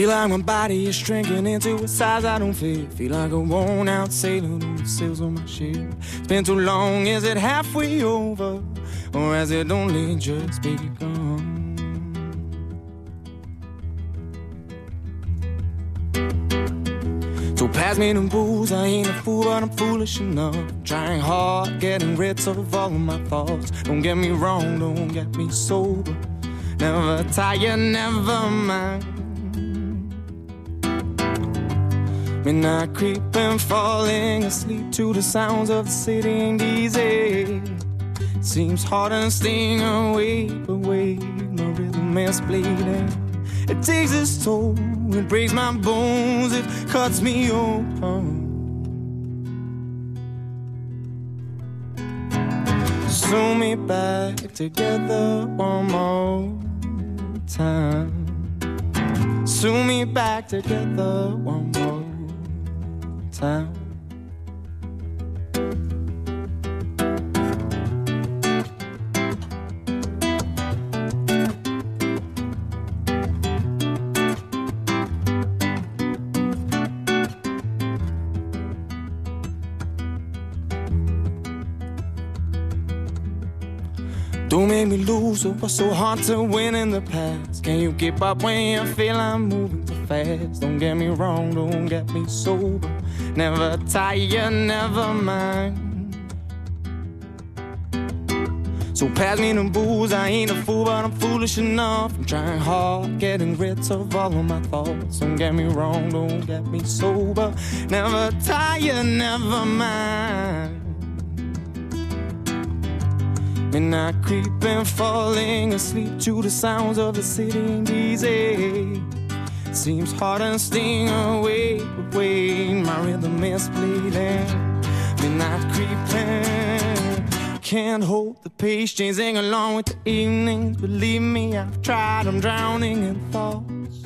Feel like my body is shrinking into a size I don't fit. Feel like a worn out sailor who sails on my ship. It's been too long, is it halfway over? Or has it only just begun? So pass me the booze, I ain't a fool, but I'm foolish enough. Trying hard, getting rid of all of my thoughts. Don't get me wrong, don't get me sober. Never tired, never mind. Midnight creeping, falling asleep to the sounds of the city ain't easy. Seems hard and sting away, but wait, my rhythm is bleeding. It takes its toll, it breaks my bones, it cuts me open. Sew me back together one more time. Sew me back together one more time. Don't make me lose, it was so hard to win in the past. Can you keep up when you feel I'm moving too fast? Don't get me wrong, don't get me sober. Never tired, never mind. So pass me the booze, I ain't a fool, but I'm foolish enough. I'm trying hard, getting rid of all of my thoughts. Don't get me wrong, don't get me sober. Never tired, never mind. Midnight creeping, falling asleep to the sounds of the city easy. Seems hard and sting away, wait, my rhythm is bleeding. Midnight creeping, can't hold the pace, chasing along with the evenings. Believe me, I've tried, I'm drowning in thoughts.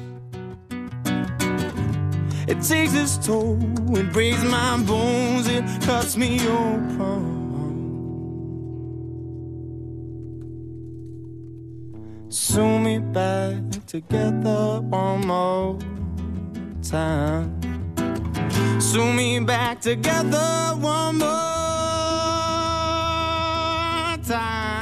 It takes its toll, it breaks my bones, it cuts me open. Sew me back together one more time. Sew me back together one more time.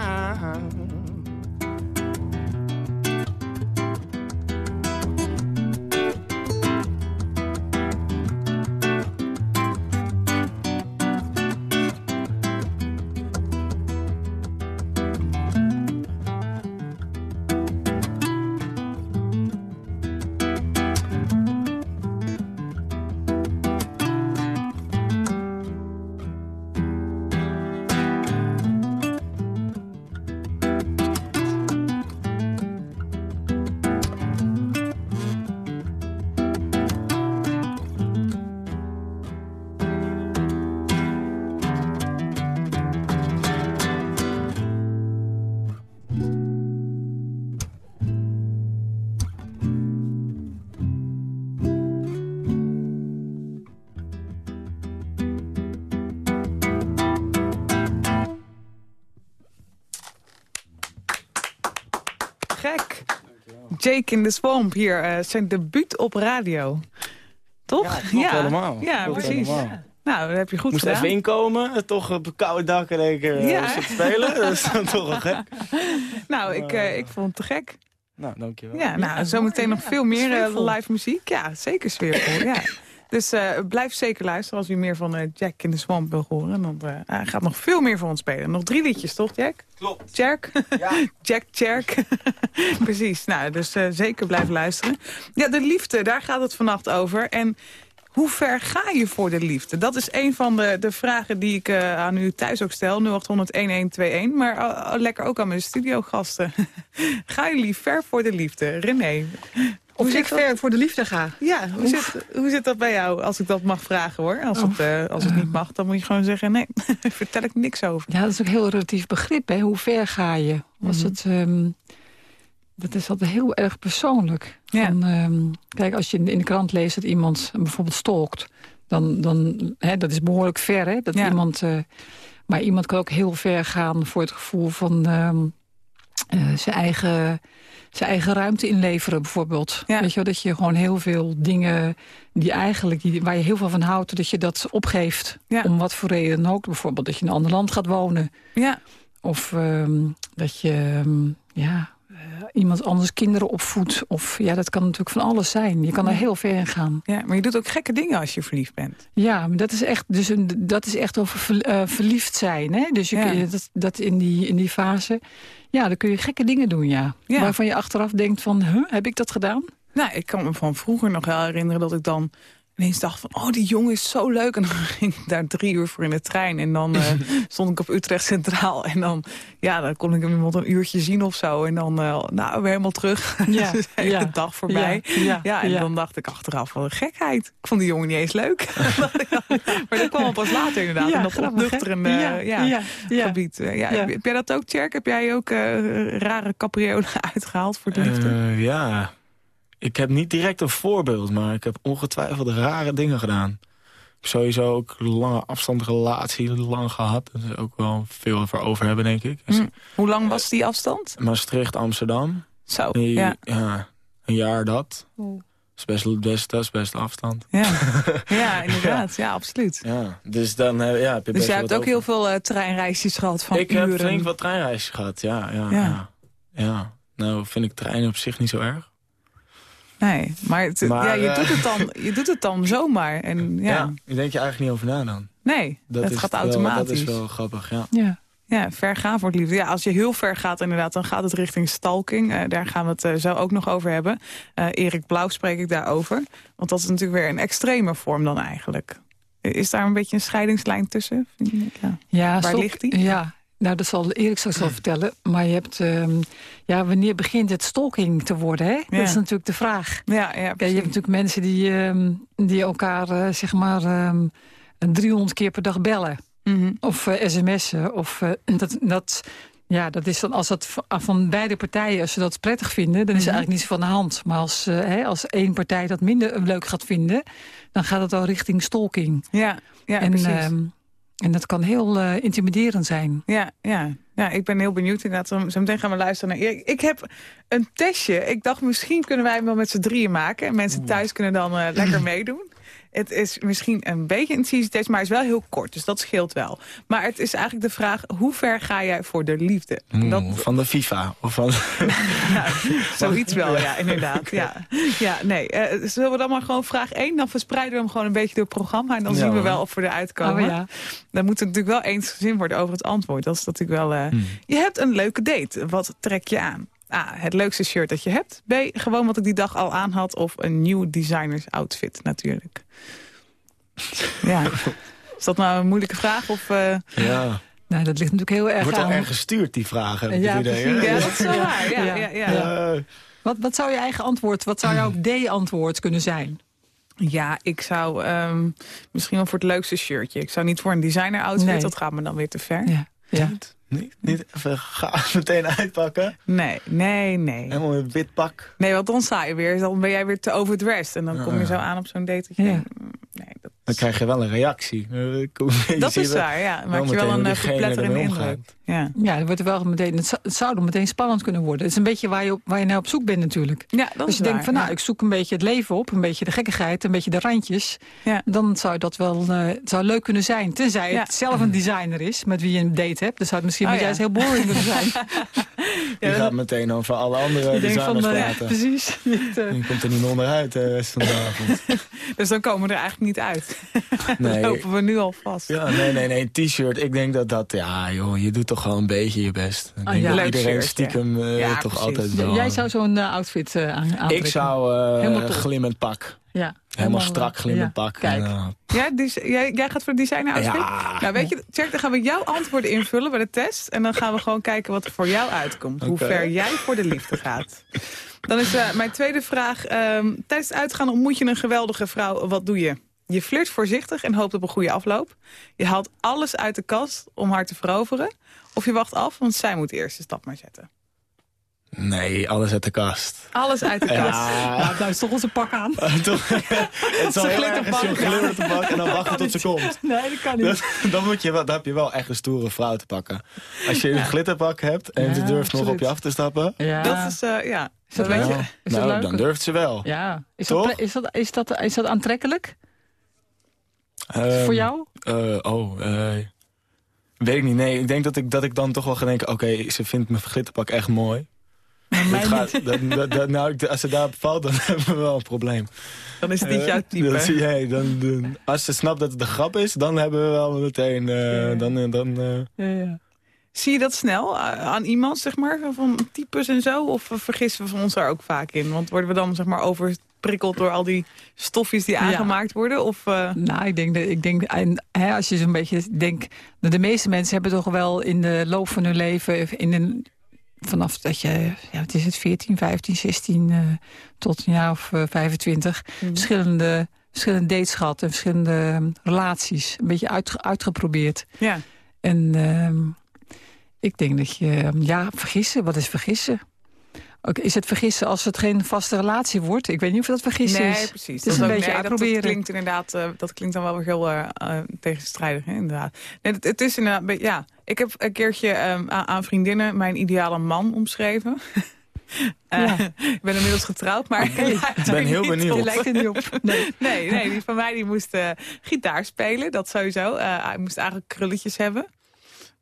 Jake in the Swamp hier, eh, zijn debuut op radio. Toch?
Ja, klopt helemaal.
Ja,
Klopt
precies.
helemaal.
Nou, dat heb je goed
Moest
gedaan.
even inkomen, toch op een koude dak in één keer
Ja.
ja. spelen. Dat is dan toch wel gek.
Nou, ik, eh, ik vond het te gek.
Nou, dankjewel.
Ja, nou, zometeen nog veel meer eh, live muziek. Ja, zeker sfeervol. ja. Dus eh, blijf zeker luisteren als u meer van eh, Jack in de Swamp wil horen. Dan eh, hij gaat nog veel meer voor ons spelen. Nog drie liedjes, toch Jack?
Klopt.
Jack?
Ja.
Jack, Jack. Precies, nou, dus zeker blijven luisteren. Ja, de liefde, daar gaat het vannacht over. En hoe ver ga je voor de liefde? Dat is een van de, de vragen die ik aan u thuis ook stel. 0800-1121. Maar eh, lekker ook aan mijn studiogasten. Gaan jullie ver voor de liefde? René.
Of
hoe
ik
dat?
ver voor de liefde ga.
Ja, hoe zit, hoe zit dat bij jou? Als ik dat mag vragen hoor. Als,
Oh.
het, eh, als het niet mag, dan moet je gewoon zeggen... nee, vertel ik niks over.
Ja, dat is ook een heel relatief begrip. Hè? Hoe ver ga je? Was
Mhm.
het, ehm, dat is altijd heel erg persoonlijk.
Ja.
Van, ehm, kijk, als je in de krant leest dat iemand bijvoorbeeld stalkt... dan, dan hè, dat is behoorlijk ver. Hè? Dat
Ja.
iemand, eh, maar iemand kan ook heel ver gaan voor het gevoel van... ehm, eh, zijn eigen zijn eigen ruimte inleveren bijvoorbeeld.
Ja.
Weet je wel, dat je gewoon heel veel dingen die eigenlijk, die, waar je heel veel van houdt... dat je dat opgeeft,
Ja.
om wat voor reden ook. Bijvoorbeeld dat je in een ander land gaat wonen.
Ja,
Of ehm, dat je ehm, ja, iemand anders kinderen opvoedt. Of ja, dat kan natuurlijk van alles zijn. Je kan er heel ver in gaan.
Ja, maar je doet ook gekke dingen als je verliefd bent.
Ja, maar dat is echt, dus een, dat is echt over ver- eh, verliefd zijn. Hè? Dus je,
Ja.
je- dat, dat in, die, in die fase, ja, dan kun je gekke dingen doen, ja.
Ja.
Waarvan je achteraf denkt van, huh, heb ik dat gedaan?
Nou, ik kan me van vroeger nog wel herinneren dat ik dan ineens dacht van... oh, die jongen is zo leuk. En dan ging ik daar drie uur voor in de trein. En dan eh, stond ik op Utrecht Centraal. En dan, ja, dan kon ik hem iemand een uurtje zien of zo. En dan, eh, nou, weer helemaal terug.
Ja,
Dus de
ja.
dag voorbij.
Ja, ja,
en
ja.
dan dacht ik achteraf, wat een gekheid. Ik vond die jongen niet eens leuk. maar dat kwam al pas later inderdaad.
Ja,
en dat opnuchterende
Ja,
ja,
ja, ja.
gebied. Eh, Ja,
Ja.
Heb, heb jij dat ook, Tjerk? Heb jij ook eh, rare capriolen uitgehaald voor de liefde?
Eh, ja, ik heb niet direct een voorbeeld, maar ik heb ongetwijfeld rare dingen gedaan. Ik heb sowieso ook lange afstandrelatie lang gehad. Daar is ook wel veel voor over hebben, denk ik.
Hm. Hoe lang was die afstand?
Maastricht, Amsterdam.
Zo,
Die-
ja.
ja, een jaar dat. Dat is best, best, dat is best afstand.
Ja, ja inderdaad. Ja, absoluut.
Ja, dus dan eh, ja, heb je
Dus jij hebt ook
over.
heel veel eh, treinreisjes gehad van
Ik
uren.
heb flink wat treinreisjes gehad, ja, ja,
Ja.
ja. ja. Nou, vind ik treinen op zich niet zo erg.
Nee, maar, het,
Maar,
ja, je,
eh,
doet het dan, je doet het dan zomaar. En, ja.
Ja, ik denk je eigenlijk niet over na dan.
Nee,
Dat
gaat
wel-
automatisch.
dat is wel grappig, ja.
Ja.
Ja, ver gaan voor het liefde. Ja, als je heel ver gaat inderdaad, dan gaat het richting stalking. Eh, daar gaan we het eh, zo ook nog over hebben. Eh, Erik Blauw spreek ik daarover. Want dat is natuurlijk weer een extreme vorm dan eigenlijk. Is daar een beetje een scheidingslijn tussen? Vind ik? Ja.
Ja,
Waar
stop-
ligt die?
Ja, nou, dat zal Erik straks wel vertellen. Maar je hebt, ehm, ja, wanneer begint het stalking te worden, hè?
Ja.
Dat is natuurlijk de vraag.
Ja, ja,
Kijk, je hebt natuurlijk mensen die, ehm, die elkaar, eh, zeg maar, ehm 300 keer per dag bellen.
Mhm.
Of eh, sms'en. Of, eh, dat, dat, ja, dat is dan als dat v- van beide partijen, als ze dat prettig vinden, dan is er
Mhm.
eigenlijk niet zo van de hand. Maar als, hè, als één partij dat minder leuk gaat vinden, dan gaat het al richting stalking.
Ja, ja
en,
precies.
En dat kan heel eh, intimiderend zijn.
Ja, ja. ja, ik ben heel benieuwd inderdaad. Zo zo meteen gaan we luisteren naar Erik. Ik heb een testje. Ik dacht misschien kunnen wij hem wel met z'n drieën maken. En mensen thuis kunnen dan eh, lekker meedoen. Het is misschien een beetje een cheesy test, maar het is wel heel kort. Dus dat scheelt wel. Maar het is eigenlijk de vraag, hoe ver ga jij voor de liefde? Dat,
Oeh, Van de FIFA. Of van...
ja, zoiets wel, ja, inderdaad. Ja, ja nee. eh, zullen we dan maar gewoon vraag 1? Dan verspreiden we hem gewoon een beetje door het programma. En dan
Ja,
zien we wel of we eruit komen.
Oh, ja.
Dan moet het natuurlijk wel eens gezin worden over het antwoord. Dat is natuurlijk wel... eh,
Hmm.
Je hebt een leuke date. Wat trek je aan? A. Het leukste shirt dat je hebt. B. Gewoon wat ik die dag al aan had. Of een nieuw designers outfit natuurlijk. Ja. Is dat nou een moeilijke vraag? Of, eh,
Ja.
Nou, dat ligt natuurlijk heel erg
Wordt al
aan.
erg gestuurd, die vragen,
Ja,
idee.
Ja, dat is wel
Ja.
waar. Ja, ja,
Ja.
ja. ja.
Eh,
Wat, wat zou je eigen antwoord, wat zou jouw D-antwoord kunnen zijn?
ik zou ehm, misschien wel voor het leukste shirtje. Ik zou niet voor een designer outfit.
Nee.
Dat gaat me dan weer te ver.
Ja. ja.
Niet, niet even ga meteen uitpakken.
Nee, nee, nee.
Helemaal in wit pak.
Nee, want dan sta je weer. Dan ben jij weer te overdressed. En dan kom je zo aan op zo'n date. Dat je
Ja.
denkt, mm, nee, dat,
Dan krijg je wel een reactie. Eh,
dat is waar, ja. Maak je wel een
diegene
verpletterende indruk. Ja.
Ja, het, wordt er wel meteen, het, zou, dan meteen spannend kunnen worden. Het is een beetje waar je, op, waar je naar op zoek bent natuurlijk.
ja, dat
Als
is
je denkt
waar,
van, nou, ik zoek een beetje het leven op, een beetje de gekkigheid, een beetje de randjes.
Ja.
Dan zou dat wel eh, het zou leuk kunnen zijn. Tenzij
Ja.
het zelf een designer is met wie je een date hebt. Dan zou het misschien
Oh,
met
ja.
juist heel boring kunnen zijn.
Die
Ja,
gaat meteen over alle andere
Je denkt van,
designers
eh, ja,
praten.
precies. Niet, eh,
Je komt er niet meer onderuit de rest van de avond.
Dus dan komen we er eigenlijk niet uit.
Nee.
Lopen we nu al vast.
Ja, nee, nee, nee. Een t-shirt. Ik denk dat dat... Ja, joh, je doet toch wel een beetje je best. Ik denk
ja.
dat
Leuk
iedereen stiekem eh,
Ja,
toch
precies.
altijd wel...
Jij zou zo'n eh, outfit eh, aan, aantrekken.
Ik zou eh,
Helemaal top.
glimmend pak.
ja,
Helemaal strak glimmend pak.
Kijk.
En, eh,
Ja, dus jij, jij gaat voor de designer outfit?
Ja.
Nou, weet je, Jack, dan gaan we jouw antwoorden invullen bij de test. En dan gaan we gewoon kijken wat er voor jou uitkomt. Hoe ver jij voor de liefde gaat. Dan is eh, mijn tweede vraag. ehm, tijdens het uitgaan ontmoet je een geweldige vrouw. Wat doe je? Je flirt voorzichtig en hoopt op een goede afloop. Je haalt alles uit de kast om haar te veroveren. Of je wacht af, want zij moet de eerste stap maar zetten.
nee, alles uit de kast.
Alles uit de kast.
Ja,
Nou, daar is toch onze pak aan.
toch? Het zal heel erg pakken en dan wachten tot ze komt.
Nee, dat kan niet.
Dat- dan, moet je wel, dan heb je wel echt een stoere vrouw te pakken. Als je een glitterpak hebt en
Ja,
ze durft nog op je af te stappen...
Ja.
Dat is, eh, ja.
Is dat
je.
ja,
Is dat
nou, dan durft ze wel.
Ja, is
Toch?
dat, is, dat, is, dat, is dat aantrekkelijk
Ehm,
voor jou?
eh, oh, eh, weet ik niet. Nee, ik denk dat ik, dat ik dan toch wel ga denken... oké, ze vindt mijn glitterpak echt mooi.
Maar
gaat, dat, dat, dat- nou, als ze daarop valt, dan hebben we wel een probleem.
Dan is het niet
Eh,
jouw type.
dan als ze snapt dat het een grap is, dan hebben we wel meteen...
Ja.
Dan, dan,
Ja, ja.
Zie je dat snel aan iemand, zeg maar, van types en zo? Of vergissen we ons daar ook vaak in? Want worden we dan, zeg maar, overprikkeld door al die stofjes die
Ja.
aangemaakt worden? Of, eh,
Nou, ik denk, dat, ik denk en, hè, als je zo'n beetje denkt... De meeste mensen hebben toch wel in de loop van hun leven... In een, vanaf dat je, ja, wat is het, 14, 15, 16 eh, tot een jaar of eh, 25... verschillende, verschillende dates gehad en verschillende eh, relaties. Een beetje uitge- uitgeprobeerd.
ja.
En ehm, ik denk dat je, ja, vergissen, wat is vergissen? Is het vergissen als het geen vaste relatie wordt? Ik weet niet of dat vergissen
Nee,
is.
precies.
Het is
Dat
een
ook-
beetje
nee, dat-
uitproberen.
Dat, klinkt inderdaad, eh, dat klinkt dan wel weer heel eh, eh, tegenstrijdig, hè, inderdaad. Nee, het, het is inderdaad, ja. Ik heb een keertje ehm, aan, aan vriendinnen mijn ideale man omschreven. Eh,
Ja.
ik ben inmiddels getrouwd, maar...
Ik ben heel benieuwd.
Je lijkt er niet op. Nee.
Nee, nee, die van mij die moest gitaar spelen, dat sowieso. Eh, hij moest eigenlijk krulletjes hebben.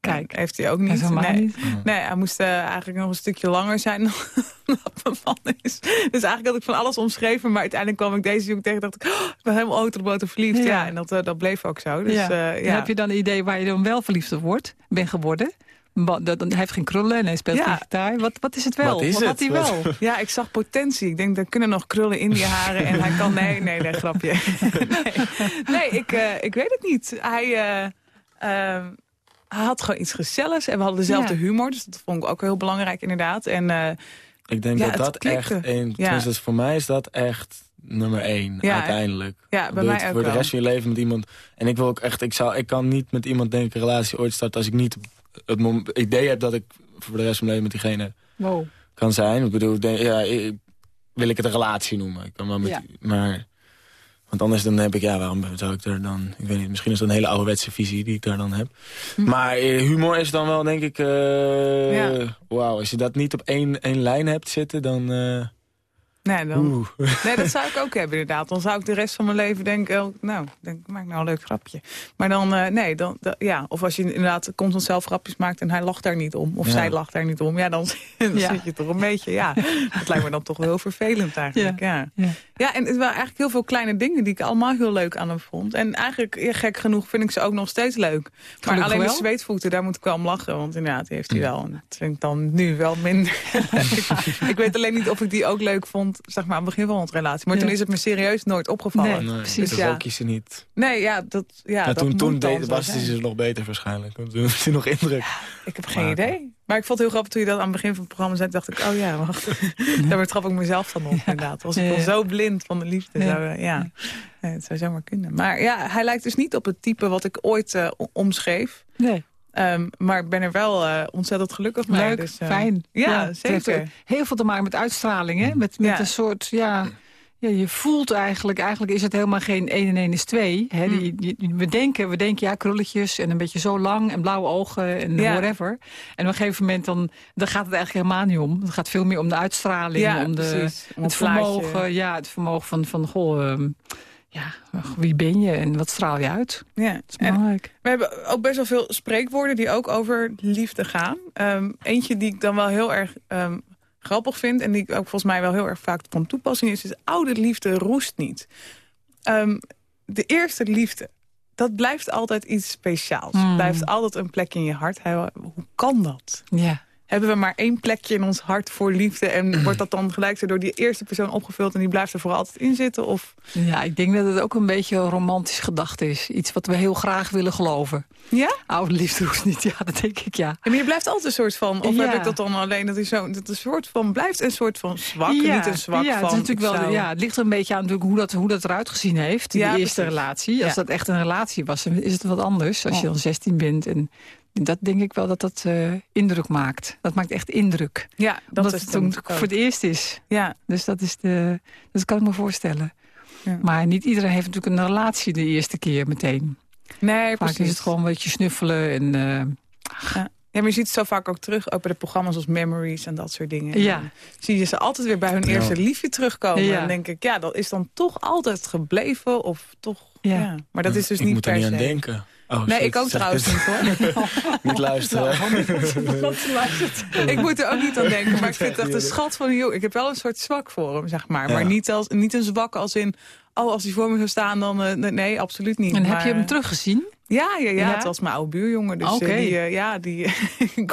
Kijk.
Heeft hij ook niet.
helemaal
nee.
niet.
Nee, hij moest eh, eigenlijk nog een stukje langer zijn dan dat mijn man is. Dus eigenlijk had ik van alles omschreven, maar uiteindelijk kwam ik deze jongen tegen en dacht ik, oh, ik ben helemaal autoboten verliefd. Ja,
Ja.
en dat, eh, dat bleef ook zo. Dus,
ja.
eh,
En
ja.
Heb je dan een idee waar je dan wel verliefd op wordt, ben geworden? Dat- Hij heeft geen krullen en hij speelt
Ja.
geen gitaar. Wat, wat is het wel?
Wat is
had
het?
hij wel?
Ja, ik zag potentie. Ik denk, er kunnen nog krullen in die haren. En hij kan... Nee, nee, nee, grapje. Nee, nee ik, eh, ik weet het niet. Hij, eh, eh, hij had gewoon iets gezelligs. En we hadden dezelfde
Ja.
humor. Dus dat vond ik ook heel belangrijk, inderdaad. En eh,
ik denk
Ja,
dat dat
klikte.
echt... Een,
Ja.
tenminste, voor mij is dat echt nummer één,
Ja,
uiteindelijk.
ja, bij mij ook
Voor de rest van je leven met iemand... En ik wil ook echt... Ik, zou, ik kan niet met iemand, denk ik, een relatie ooit starten... als ik niet het idee heb dat ik voor de rest van mijn leven met diegene
Wow.
kan zijn. Ik bedoel, denk, ja, ik- wil ik het een relatie noemen. Ik kan wel met,
Ja.
Maar... Want anders dan heb ik, ja, waarom zou ik er dan... Ik weet niet, misschien is dat een hele ouderwetse visie die ik daar dan heb.
Hm.
Maar eh, humor is dan wel, denk ik... eh
Ja.
Wauw, als je dat niet op één, één lijn hebt zitten, dan... eh,
nee, dan,
oeh.
nee, dat zou ik ook hebben, inderdaad. Dan zou ik de rest van mijn leven denken... oh, nou, denk, maak nou een leuk grapje. Maar dan, eh, nee, dan, dan- ja. Of als je inderdaad constant zelf grapjes maakt... en hij lacht daar niet om, of
Ja.
zij lacht daar niet om... ja, dan, dan
Ja.
zit je toch een beetje... ja, dat lijkt me dan toch wel heel vervelend eigenlijk. Ja.
Ja.
Ja, en het waren eigenlijk heel veel kleine dingen die ik allemaal heel leuk aan hem vond. En eigenlijk, ja, gek genoeg, vind ik ze ook nog steeds leuk. Maar
Gelukkig
alleen de zweetvoeten, daar moet ik wel om lachen. Want inderdaad, die heeft hij wel. En dat vind ik dan nu wel minder leuk. Ik weet alleen niet of ik die ook leuk vond, zeg maar, aan het begin van onze relatie. Maar
Ja.
toen is het me serieus nooit opgevallen.
Nee.
Nee,
Nee,
precies,
dus
ja.
ze niet.
ja, dat, ja,
Ja,
dat
toen toen deed, was hij ze nog beter waarschijnlijk. Want toen had hij nog indruk.
Ik heb geen
maken.
idee. Maar ik vond het heel grappig toen je dat aan het begin van het programma zei. dacht ik, oh ja, wacht. Daar betrap ik mezelf dan op, inderdaad. Was ik zo blind van de liefde.
Ja.
Zo, eh, ja. Nee, het zou zomaar kunnen. Maar ja, hij lijkt dus niet op het type wat ik ooit eh, omschreef.
Nee.
Ehm, maar ik ben er wel eh, ontzettend gelukkig mee.
Leuk,
dus, eh,
fijn.
Ja, zeker.
heel veel te maken met uitstraling, hè? Met, met
Ja.
een soort, ja... Ja, je voelt eigenlijk, eigenlijk is het helemaal geen 1 en 1 is 2. Hè?
Hm.
Die, die- we, denken, we denken, ja, krulletjes en een beetje zo lang en blauwe ogen en
Ja.
whatever. En op een gegeven moment, dan, dan gaat het eigenlijk helemaal niet om. Het gaat veel meer om de uitstraling, om de.
Om
het vermogen, ja, het vermogen van, van goh, ehm, ja, wie ben je en wat straal je uit?
Ja.
Dat is
En
belangrijk.
we hebben ook best wel veel spreekwoorden die ook over liefde gaan. Ehm, eentje die ik dan wel heel erg ehm, grappig vind... en die ik ook volgens mij wel heel erg vaak van toepassing is... is oude liefde roest niet. Ehm, de eerste liefde, dat blijft altijd iets speciaals.
Hmm.
Blijft altijd een plek in je hart. Hoe kan dat?
Ja.
Hebben we maar één plekje in ons hart voor liefde... en wordt dat dan gelijk door die eerste persoon opgevuld... en die blijft er voor altijd in zitten? Of...
ja, ik denk dat het ook een beetje een romantisch gedachte is. Iets wat we heel graag willen geloven.
Ja?
Oude liefde hoeft niet, ja, dat denk ik, ja.
Ja, maar je blijft altijd een soort van... Of
Ja.
heb ik dat dan alleen... Dat is zo, dat een soort van... Blijft een soort van zwak.
ja,
niet een zwak
ja,
van...
Het, is natuurlijk wel,
zou-
ja, het ligt er een beetje aan natuurlijk hoe, dat, hoe dat eruit gezien heeft. Die eerste
precies.
relatie. Als dat echt een relatie was, dan is het wat anders. Als je dan 16 bent. En dat denk ik wel dat dat eh, indruk maakt. Dat maakt echt indruk.
Ja, dat
Omdat
is
het toen voor het eerst is.
Ja,
Dus dat, is de, dat kan ik me voorstellen.
Ja.
Maar niet iedereen heeft natuurlijk een relatie de eerste keer meteen.
nee,
Vaak
precies.
is het gewoon een beetje snuffelen. En, eh,
Ja. Ja, maar je ziet het zo vaak ook terug, ook bij de programma's als Memories en dat soort dingen.
Ja.
Dan zie je ze altijd weer bij hun
Ja.
eerste liefje terugkomen.
Ja.
En dan denk ik, ja, dat is dan toch altijd gebleven of toch... Ja.
Ja.
Maar dat is dus
ik
niet
moet er
per
niet
se.
aan denken. Oh,
Nee,
shit,
ik ook trouwens
het.
niet hoor.
Niet luisteren.
ik moet er ook niet aan denken, maar ik vind het echt een schat van een jongen. Ik heb wel een soort zwak voor hem, zeg maar. Maar niet, als, niet een zwak als in... Oh, als hij voor me zou staan, dan... eh, nee, absoluut niet.
En heb
Maar,
je hem teruggezien?
Ja, ja, ja,
Ja?
het was mijn oude buurjongen. Dus eh, die, eh, ja, die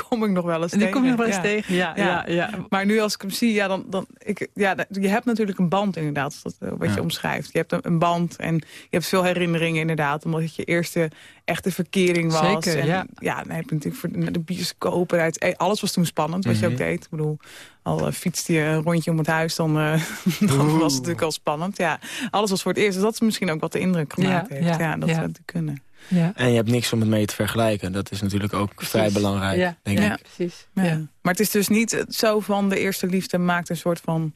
kom ik nog wel eens
Die
tegen.
kom je nog wel eens
ja.
tegen? Ja, ja.
Ja.
ja,
Maar nu als ik hem zie, ja, dan, dan ik, ja, dat- je hebt natuurlijk een band inderdaad, dat, eh, wat je omschrijft. Je hebt een, een band en je hebt veel herinneringen inderdaad, omdat het je eerste echte verkering was.
Zeker,
en,
ja.
Ja, dan heb je natuurlijk voor de, de bioscoop eruit. eh, Alles was toen spannend, wat je
Mhm.
ook deed. Ik bedoel, al eh, fietste je een rondje om het huis, dan, eh, dan was het natuurlijk al spannend. Ja, alles was voor het eerst. Dus dat is misschien ook wat de indruk gemaakt
Ja,
heeft.
ja,
Ja, dat
ja.
we het kunnen.
Ja.
En je hebt niks om het mee te vergelijken. Dat is natuurlijk ook vrij belangrijk,
Ja,
denk
ja,
ik.
precies.
Ja.
Ja.
Maar het is dus niet eh, zo van de eerste liefde maakt een soort van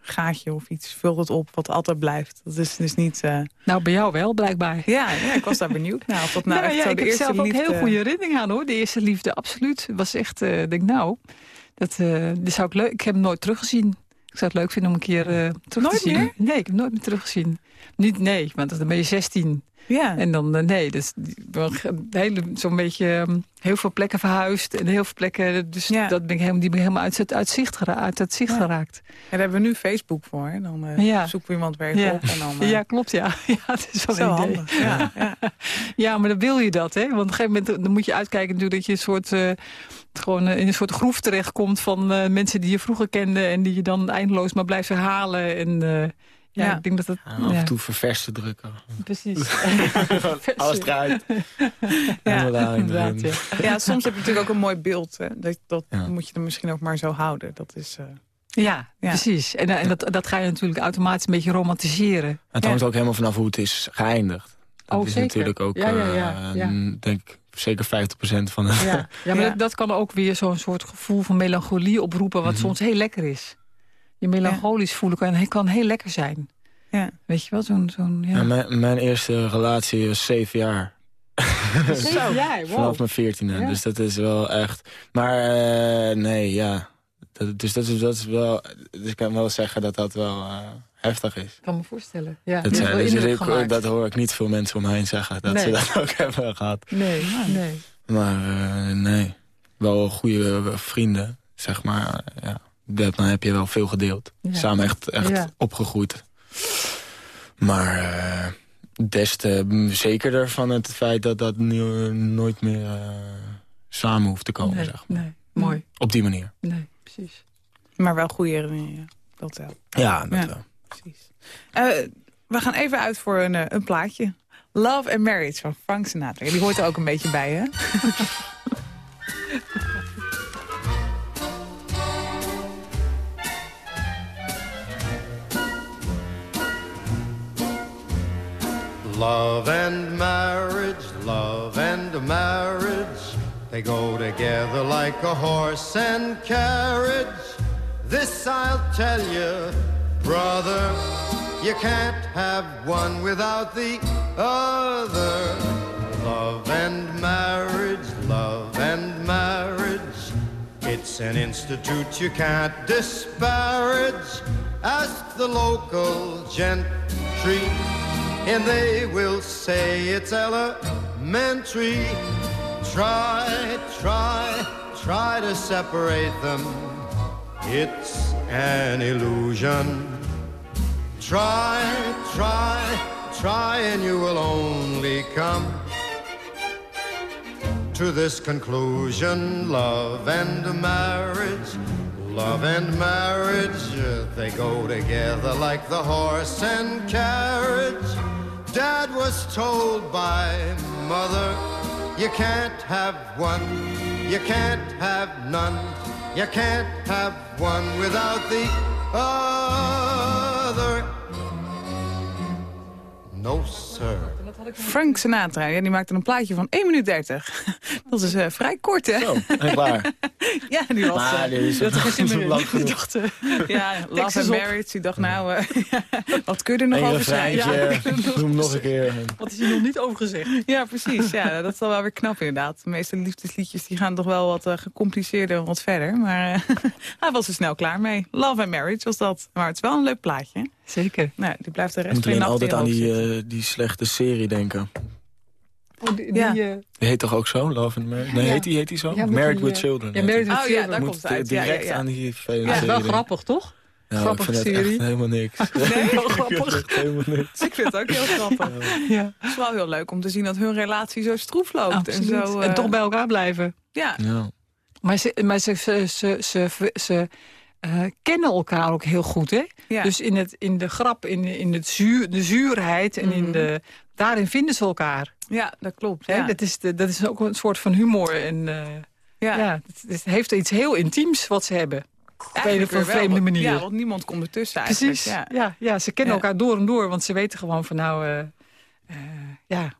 gaatje of iets. Vult het op wat altijd blijft. Dat is dus niet... eh,
Nou, bij jou wel, blijkbaar.
Ja, ja, ik was daar benieuwd naar. Of dat nou,
Nou,
echt
ja,
zo
ik
de
heb zelf ook
liefde...
heel goede herinneringen aan hoor. De eerste liefde, absoluut. Was echt, eh, ik denk nou, dat, eh dit zou ik leuk. Ik heb hem nooit teruggezien. Ik zou het leuk vinden om een keer eh, terug
Nooit
te zien.
meer?
Nee, ik heb nooit meer teruggezien. Niet, nee, want dan ben je 16.
Ja,
En dan, eh, nee, dus zo'n beetje ehm, heel veel plekken verhuisd. En heel veel plekken, dus
Ja.
dat ben ik helemaal, die ben ik helemaal uit het, uit zicht, gera uit het zicht
Ja.
geraakt.
en daar hebben we nu Facebook voor. hè. Dan eh,
Ja.
zoeken we iemand weer even op. En dan,
Ja, klopt, ja. ja het is wel
zo
een idee.
handig. Ja, ja.
Ja, maar dan wil je dat, hè? Want op een gegeven moment dan moet je uitkijken natuurlijk dat je een soort, gewoon eh, in een soort groef terechtkomt van eh, mensen die je vroeger kende en die je dan eindeloos maar blijft herhalen. En eh, ja,
Ja.
ik denk dat dat.
Ja, af
ja,
en toe verversen drukken.
precies.
Alles eruit.
Ja,
Inderdaad,
Inderdaad, ja.
ja, soms heb je natuurlijk ook een mooi beeld. Hè. Dat, dat
Ja.
moet je dan misschien ook maar zo houden. Dat is... eh,
Ja,
Ja.
precies. En, en dat, dat ga je natuurlijk automatisch een beetje romantiseren.
Het hangt ook helemaal vanaf hoe het is geëindigd. Dat
Oh,
is
zeker.
natuurlijk ook,
Ja, ja,
eh,
ja, ja.
een- denk ik, zeker 50% van het...
Ja, ja maar
Ja.
Dat, dat kan ook weer zo'n soort gevoel van melancholie oproepen... wat
Mhm.
soms heel lekker is. Je melancholisch voelen kan, kan heel lekker zijn.
ja.
Weet je wel, zo'n... zo'n ja.
Ja, mijn, mijn eerste relatie was zeven jaar.
Zeven jaar, wow.
Vanaf mijn veertiende.
Ja.
Dus dat is wel echt... Maar eh, nee, ja. Dat, dus dat is, dat is wel... Dus ik kan wel zeggen dat dat wel eh, heftig is.
Ik kan me voorstellen. Ja,
Dat, zijn, dus ik, dat hoor ik niet veel mensen om me heen zeggen. Dat ze dat ook hebben gehad.
Nee, nee.
Maar eh, nee. Wel goede vrienden, zeg maar. eh, ja. Dat, dan heb je wel veel gedeeld.
Ja.
Samen echt, echt
Ja.
opgegroeid. Maar eh, des te zekerder van het feit dat dat nu, nooit meer eh, samen hoeft te komen.
nee,
zeg maar.
nee. Mooi.
Op die manier.
Nee, precies.
Maar wel goede herinneringen. Dat wel.
Ja, dat
Ja.
wel.
Precies. Eh, we gaan even uit voor een, eh, een plaatje. Love and Marriage van Frank Sinatra. Die hoort er ook een beetje bij, hè?
Love and marriage, love and marriage, they go together like a horse and carriage. This I'll tell you, brother, you can't have one without the other. Love and marriage, love and marriage, it's an institute you can't disparage. Ask the local gentry and they will say it's elementary. Try, try, try to separate them. It's an illusion. Try, try, try, and you will only come to this conclusion love and marriage. Love and marriage, they go together like the horse and carriage. Dad was told by mother, you can't have one, you can't have none, you can't have one without the other. No, sir.
Frank Sinatra, ja, die maakte een plaatje van 1 minuut 30. Dat is eh, vrij kort, hè?
Zo, en klaar.
Ja, die was...
Maar
eh,
die is
er geen meer in.
lang genoeg.
Dacht, eh, ja, Love
is
and. Marriage. Die dacht, nou, eh, wat kun je er nog over
refreintje,
Ja,
doe hem nog een keer.
Wat is hier nog niet over gezegd?
Ja, precies. Ja, dat is dan wel weer knap inderdaad. De meeste liefdesliedjes die gaan toch wel wat gecompliceerder en wat verder. Maar eh, hij was er snel klaar mee. Love and Marriage was dat. Maar het is wel een leuk plaatje.
Zeker.
Nou, die blijft de rest
moet
van je
alleen
nacht
altijd aan die, die slechte serie denken.
Oh, die,
Ja.
die, eh,
Die heet toch ook zo? Love and Married? Nee,
Ja.
heet die, heet die zo?
Ja,
Married
die,
with
eh,
Children.
ja, Married with
Oh ja,
Children.
daar
Moet
komt het uit.
Direct
ja, ja.
aan die vele
Ja, wel grappig, toch?
Ja,
Grappige
ik vind het
serie.
echt helemaal niks.
Nee?
Wel grappig.
Echt helemaal niks.
Ik vind het ook heel grappig.
Ja,
Het is wel heel leuk om te zien dat hun relatie zo stroef loopt.
absoluut.
En,
En,
zo, eh,
toch bij elkaar blijven.
Ja,
Ja.
Maar ze, maar ze, ze, ze, ze, eh, kennen elkaar ook heel goed, hè?
ja.
Dus in, het, in de grap, in, in het zuur, de zuurheid en in
Mhm.
de, daarin vinden ze elkaar.
ja dat klopt.
Hè?
Ja.
Dat, is de, dat is ook een soort van humor. En eh,
ja.
ja. het, het heeft iets heel intiems wat ze hebben. Op een of
wel,
vreemde
want-
manier.
Ja, want niemand komt ertussen eigenlijk.
Precies.
Ja.
Ja. Ja, ze kennen elkaar door en door. Want ze weten gewoon van nou... eh, ja,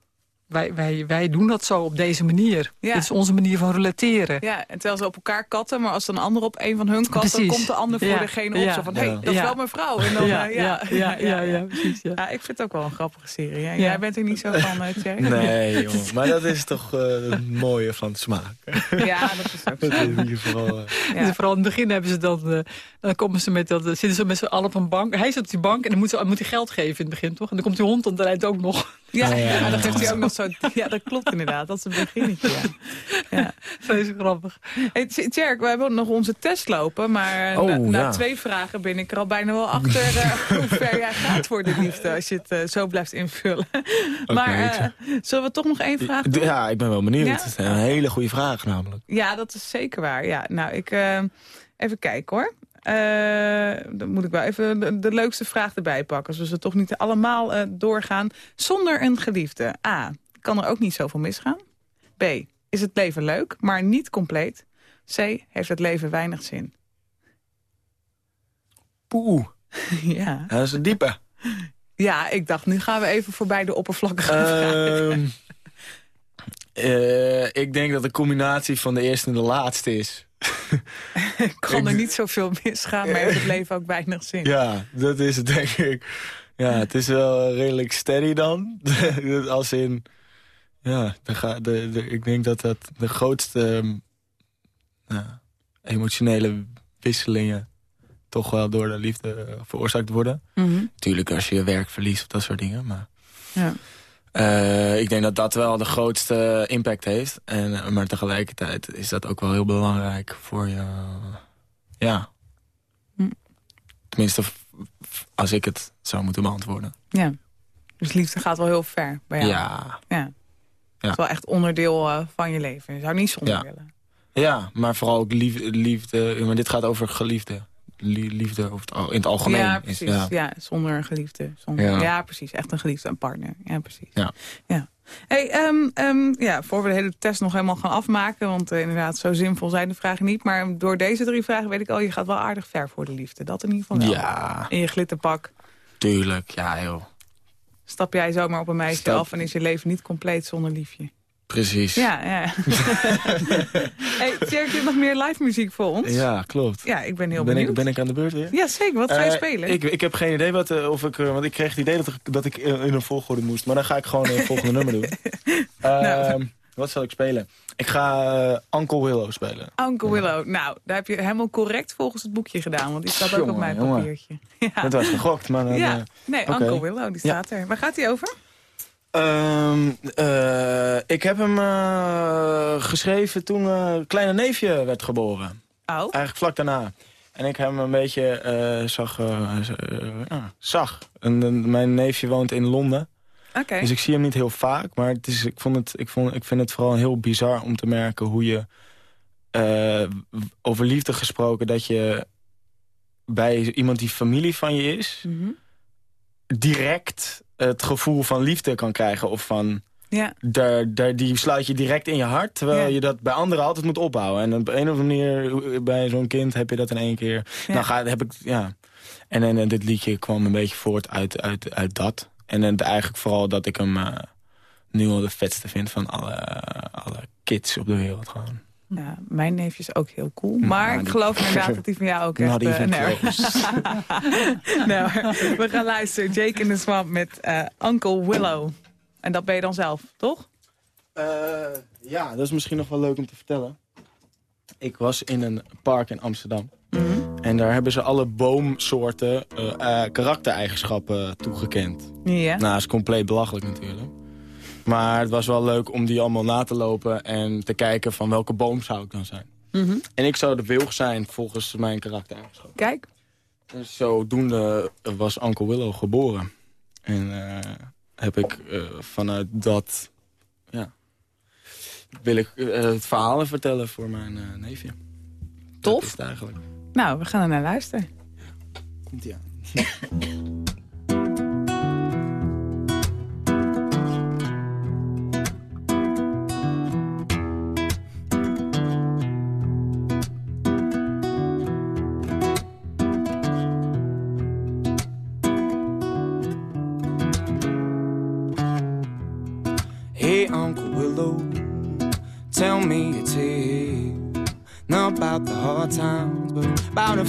wij, wij, wij doen dat zo op deze manier.
Ja.
Dit is onze manier van relateren.
Ja, en terwijl ze op elkaar katten, maar als er een ander op een van hun kat, dan
Precies.
komt de ander voor
Ja.
degene op.
Ja.
Zo van, hé, hey, dat is
Ja.
wel mijn vrouw. En dan,
ja,
eh,
ja, ja, ja, ja, precies. Ja.
Ja, ik vind het ook wel een grappige serie. Hè? Jij bent er niet zo van, eh Thierry?
Nee, jongen. Maar dat is toch eh, het mooie van smaak.
Ja, dat is ook
Dat
zo.
is in ieder geval...
Ja.
Dus vooral in het begin hebben ze dan, dan komen ze met dat, zitten ze met z'n allen op een bank. Hij zit op die bank en dan moet, ze, moet hij geld geven in het begin, toch? En dan komt die hond en dan rijdt ook nog.
Ja,
Oh, ja.
ja, dan geeft hij ook nog zo... Ja, dat klopt inderdaad. Dat is een beginnetje, ja. ja.
Vreselijk grappig.
Hey, Tj- Tjerk, we hebben nog onze test lopen. Maar
Oh,
na, na
ja.
twee vragen ben ik er al bijna wel achter eh, hoe ver jij gaat voor de liefde. Als je het eh, zo blijft invullen. maar eh, zullen we toch nog één vraag doen?
Ja, ik ben wel benieuwd.
Ja?
Het is een hele goede vraag namelijk.
Ja, dat is zeker waar. Ja, nou, ik, eh, even kijken hoor. Eh, dan moet ik wel even de, de leukste vraag erbij pakken. Zodat we toch niet allemaal eh, doorgaan. Zonder een geliefde. A. Kan er ook niet zoveel misgaan. B. Is het leven leuk, maar niet compleet. C. Heeft het leven weinig zin.
Poeh,
ja.
dat is een diepe.
ja, ik dacht, nu gaan we even voorbij de oppervlakkige vragen.
Eh, ik denk dat de combinatie van de eerste en de laatste is.
kan er niet zoveel misgaan, maar heeft het leven ook weinig zin.
Ja, dat is het denk ik. Ja, het is wel redelijk steady dan. Als in... Ja, de, de, de, ik denk dat dat de grootste ehm, nou, emotionele wisselingen... toch wel door de liefde veroorzaakt worden.
Mhm.
Tuurlijk als je je werk verliest of dat soort dingen, maar...
ja.
Eh, ik denk dat dat wel de grootste impact heeft. En, maar tegelijkertijd is dat ook wel heel belangrijk voor je... Ja.
Hm.
Tenminste, als ik het zou moeten beantwoorden.
ja. Dus liefde gaat wel heel ver bij jou.
Ja.
Ja. Het is wel echt onderdeel eh, van je leven. Je zou niet zonder
Ja.
willen.
ja, maar vooral ook liefde. liefde maar dit gaat over geliefde. Lie- liefde over het, in het algemeen.
Ja,
is-
precies. ja.
ja.
zonder een geliefde. Zonder, ja.
Ja.
precies. Echt een geliefde, een partner. Ja, precies.
Ja.
ja. Hey, ehm, ehm, ja, voor we de hele test nog helemaal gaan afmaken... want eh, inderdaad, zo zinvol zijn de vragen niet... maar door deze drie vragen weet ik al... je gaat wel aardig ver voor de liefde. Dat in ieder geval wel.
Ja,
In je glitterpak
tuurlijk. Ja, joh.
stap jij zomaar op een meisje
Stap-
af... en is je leven niet compleet zonder liefje.
Precies.
Ja, ja. hey, Tjerk, je hebt nog meer live muziek voor ons?
Ja, klopt.
Ja, ik ben heel
ben,
benieuwd.
ik, ben ik aan de beurt weer?
Ja, zeker. Wat ga je
Eh,
spelen?
Ik, ik heb geen idee wat, eh, of ik... eh, want ik kreeg het idee dat ik, dat ik in een volgorde moest. Maar dan ga ik gewoon een volgende nummer doen.
Nou.
Ehm, Wat zal ik spelen? Ik ga Uncle Willow spelen.
Uncle Willow. Nou, daar heb je helemaal correct volgens het boekje gedaan. Want die staat ook op mijn
jongen.
papiertje. Ja,
Dat was gegokt, maar dan...
ja. nee,
oké.
Uncle Willow, die staat er. Waar gaat hij over?
Ehm, eh, ik heb hem eh, geschreven toen eh, een kleine neefje werd geboren.
Oh,
Eigenlijk vlak daarna. En ik hem een beetje eh, zag. eh, eh, zag. En, mijn neefje woont in Londen. Dus ik zie hem niet heel vaak. Maar het is, ik, vond het, ik, vond, ik vind het vooral heel bizar om te merken hoe je... eh, over liefde gesproken, dat je bij iemand die familie van je is...
Mhm.
direct het gevoel van liefde kan krijgen. Of van,
Ja,
daar, daar, die sluit je direct in je hart. Terwijl
Ja.
je dat bij anderen altijd moet opbouwen. En op een of andere manier, bij zo'n kind heb je dat in één keer.
Ja.
Nou ga, heb ik, ja. En, en, en dit liedje kwam een beetje voort uit, uit, uit dat. En en eigenlijk vooral dat ik hem eh, nu al de vetste vind van alle, alle kids op de wereld gewoon.
Ja, mijn neefje is ook heel cool. Maar
Nou,
ik
die-
geloof inderdaad dat die van jou ook echt...
Not
eh,
even
nee. Nee, hoor. we gaan luisteren. Jake in the Swamp met eh, Uncle Willow. En dat ben je dan zelf, toch?
Eh, ja, dat is misschien nog wel leuk om te vertellen. Ik was in een park in Amsterdam.
Mhm.
En daar hebben ze alle boomsoorten eh, eh, karaktereigenschappen toegekend.
Ja.
Nou, dat is compleet belachelijk natuurlijk. Maar het was wel leuk om die allemaal na te lopen... en te kijken van welke boom zou ik dan zijn.
Mhm.
En ik zou de wilg zijn volgens mijn karaktereigenschap.
Kijk,
En zodoende was Uncle Willow geboren. En eh, heb ik eh, vanuit dat... Ja, wil ik eh, het verhalen vertellen voor mijn neefje. Dat
Tof.
is het eigenlijk.
nou, we gaan er naar luisteren.
Komt ie aan.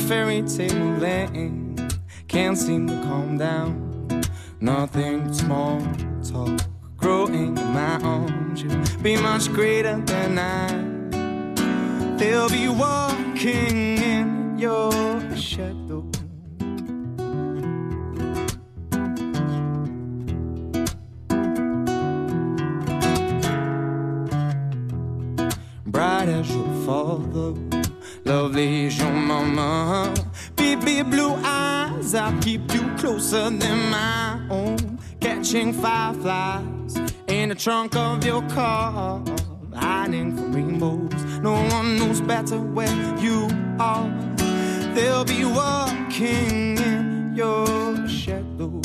fairy tale land. Can't seem to calm down. Nothing but small talk growing in my arms. You'll be much greater than I. They'll be walking in your shadow. bright as your father, lovely as eyes, I'll keep you closer than my own. Catching fireflies in the trunk of your car, hiding from rainbows. No one knows better where you are. They'll be walking in your shadow.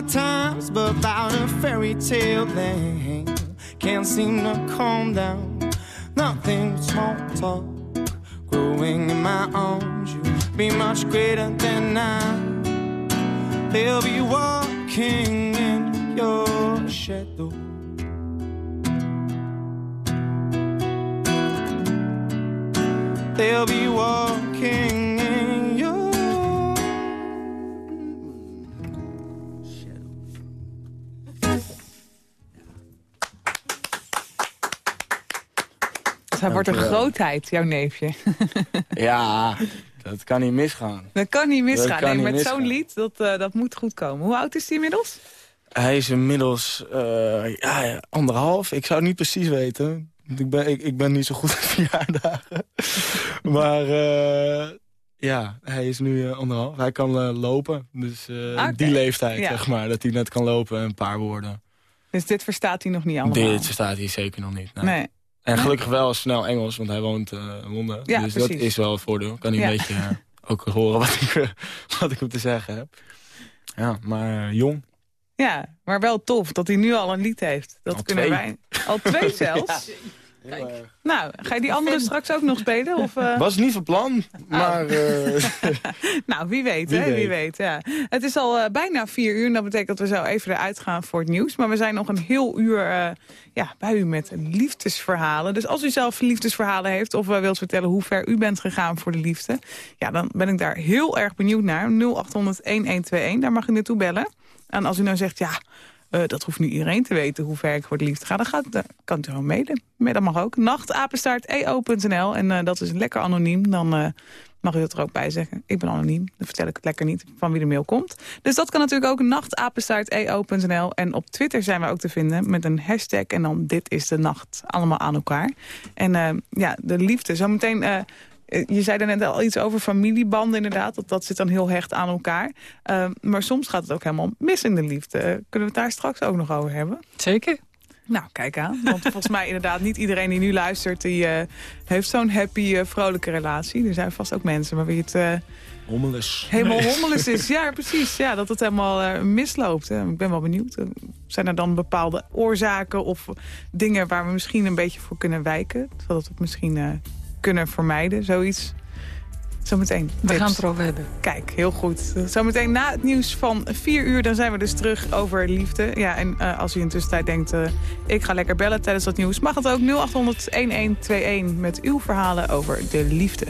Hard times, but about a fairy tale that can't seem to calm down.
Grootheid, jouw neefje.
Ja, dat kan niet misgaan.
Dat kan niet misgaan.
Dat kan
nee,
niet
met zo'n lied, dat, eh, dat moet goed komen. Hoe oud is hij inmiddels?
Hij is inmiddels eh, ja, anderhalf. Ik zou het niet precies weten. Ik ben, ik, ik ben niet zo goed op verjaardagen. maar eh, ja, hij is nu anderhalf. Hij kan lopen. Dus
Oké.
die leeftijd,
Ja.
zeg maar. Dat hij net kan lopen en een paar woorden.
Dus dit verstaat hij nog niet allemaal.
Dit verstaat hij zeker nog niet. Nee. En gelukkig wel snel Engels, want hij woont eh, in Londen.
Ja,
dus dat is wel een voordeel. Kan hij
Ja.
een beetje eh, ook horen wat ik, wat ik hem te zeggen heb. Ja, maar eh, jong.
Ja, maar wel tof dat hij nu al een lied heeft. Dat
Al
kunnen
twee.
wij. Al twee zelfs. Nou, ga je die andere straks ook nog spelen? Of, eh?
Was niet van plan, maar... eh,
Nou, wie weet,
Wie
hè? Wie
weet.
ja. Het is al eh, bijna vier uur en dat betekent dat we zo even eruit gaan voor het nieuws. Maar we zijn nog een heel uur eh, ja, bij u met liefdesverhalen. Dus als u zelf liefdesverhalen heeft of wilt vertellen hoe ver u bent gegaan voor de liefde... ja, dan ben ik daar heel erg benieuwd naar. 0800-1121, daar mag u naartoe bellen. En als u nou zegt, ja, eh, dat hoeft niet iedereen te weten hoe ver ik voor de liefde ga... dan, gaat, kan u gewoon mailen. Maar Dat mag ook. Nachtapenstaart.eo.nl en eh, dat is lekker anoniem. Dan... eh, mag u dat er ook bij zeggen. Ik ben anoniem, dan vertel ik het lekker niet van wie de mail komt. Dus dat kan natuurlijk ook nachtapenstaart.eo.nl. En op Twitter zijn we ook te vinden met een hashtag en dan dit is de nacht. Allemaal aan elkaar. En ja, de liefde. Zometeen, je zei er net al iets over familiebanden inderdaad. Dat, dat zit dan heel hecht aan elkaar. Eh, maar soms gaat het ook helemaal mis in de liefde. Eh, Kunnen we het daar straks ook nog over hebben?
Zeker.
Nou, kijk aan. Want volgens mij inderdaad niet iedereen die nu luistert... die eh, heeft zo'n happy, eh, vrolijke relatie. Er zijn vast ook mensen maar wie het eh,
Hommeles.
helemaal hommeles is. Ja, precies. Ja, dat het helemaal eh, misloopt. Eh, ik ben wel benieuwd. Eh, Zijn er dan bepaalde oorzaken of dingen... waar we misschien een beetje voor kunnen wijken? Zodat we het misschien eh, kunnen vermijden, zoiets? Zometeen.
We gaan het erover hebben.
Kijk, heel goed. Zometeen na het nieuws van 4 uur, dan zijn we dus terug over liefde. Ja, en eh, als u in tussentijd denkt, eh, ik ga lekker bellen tijdens dat nieuws... mag het ook 0800-1121 met uw verhalen over de liefde.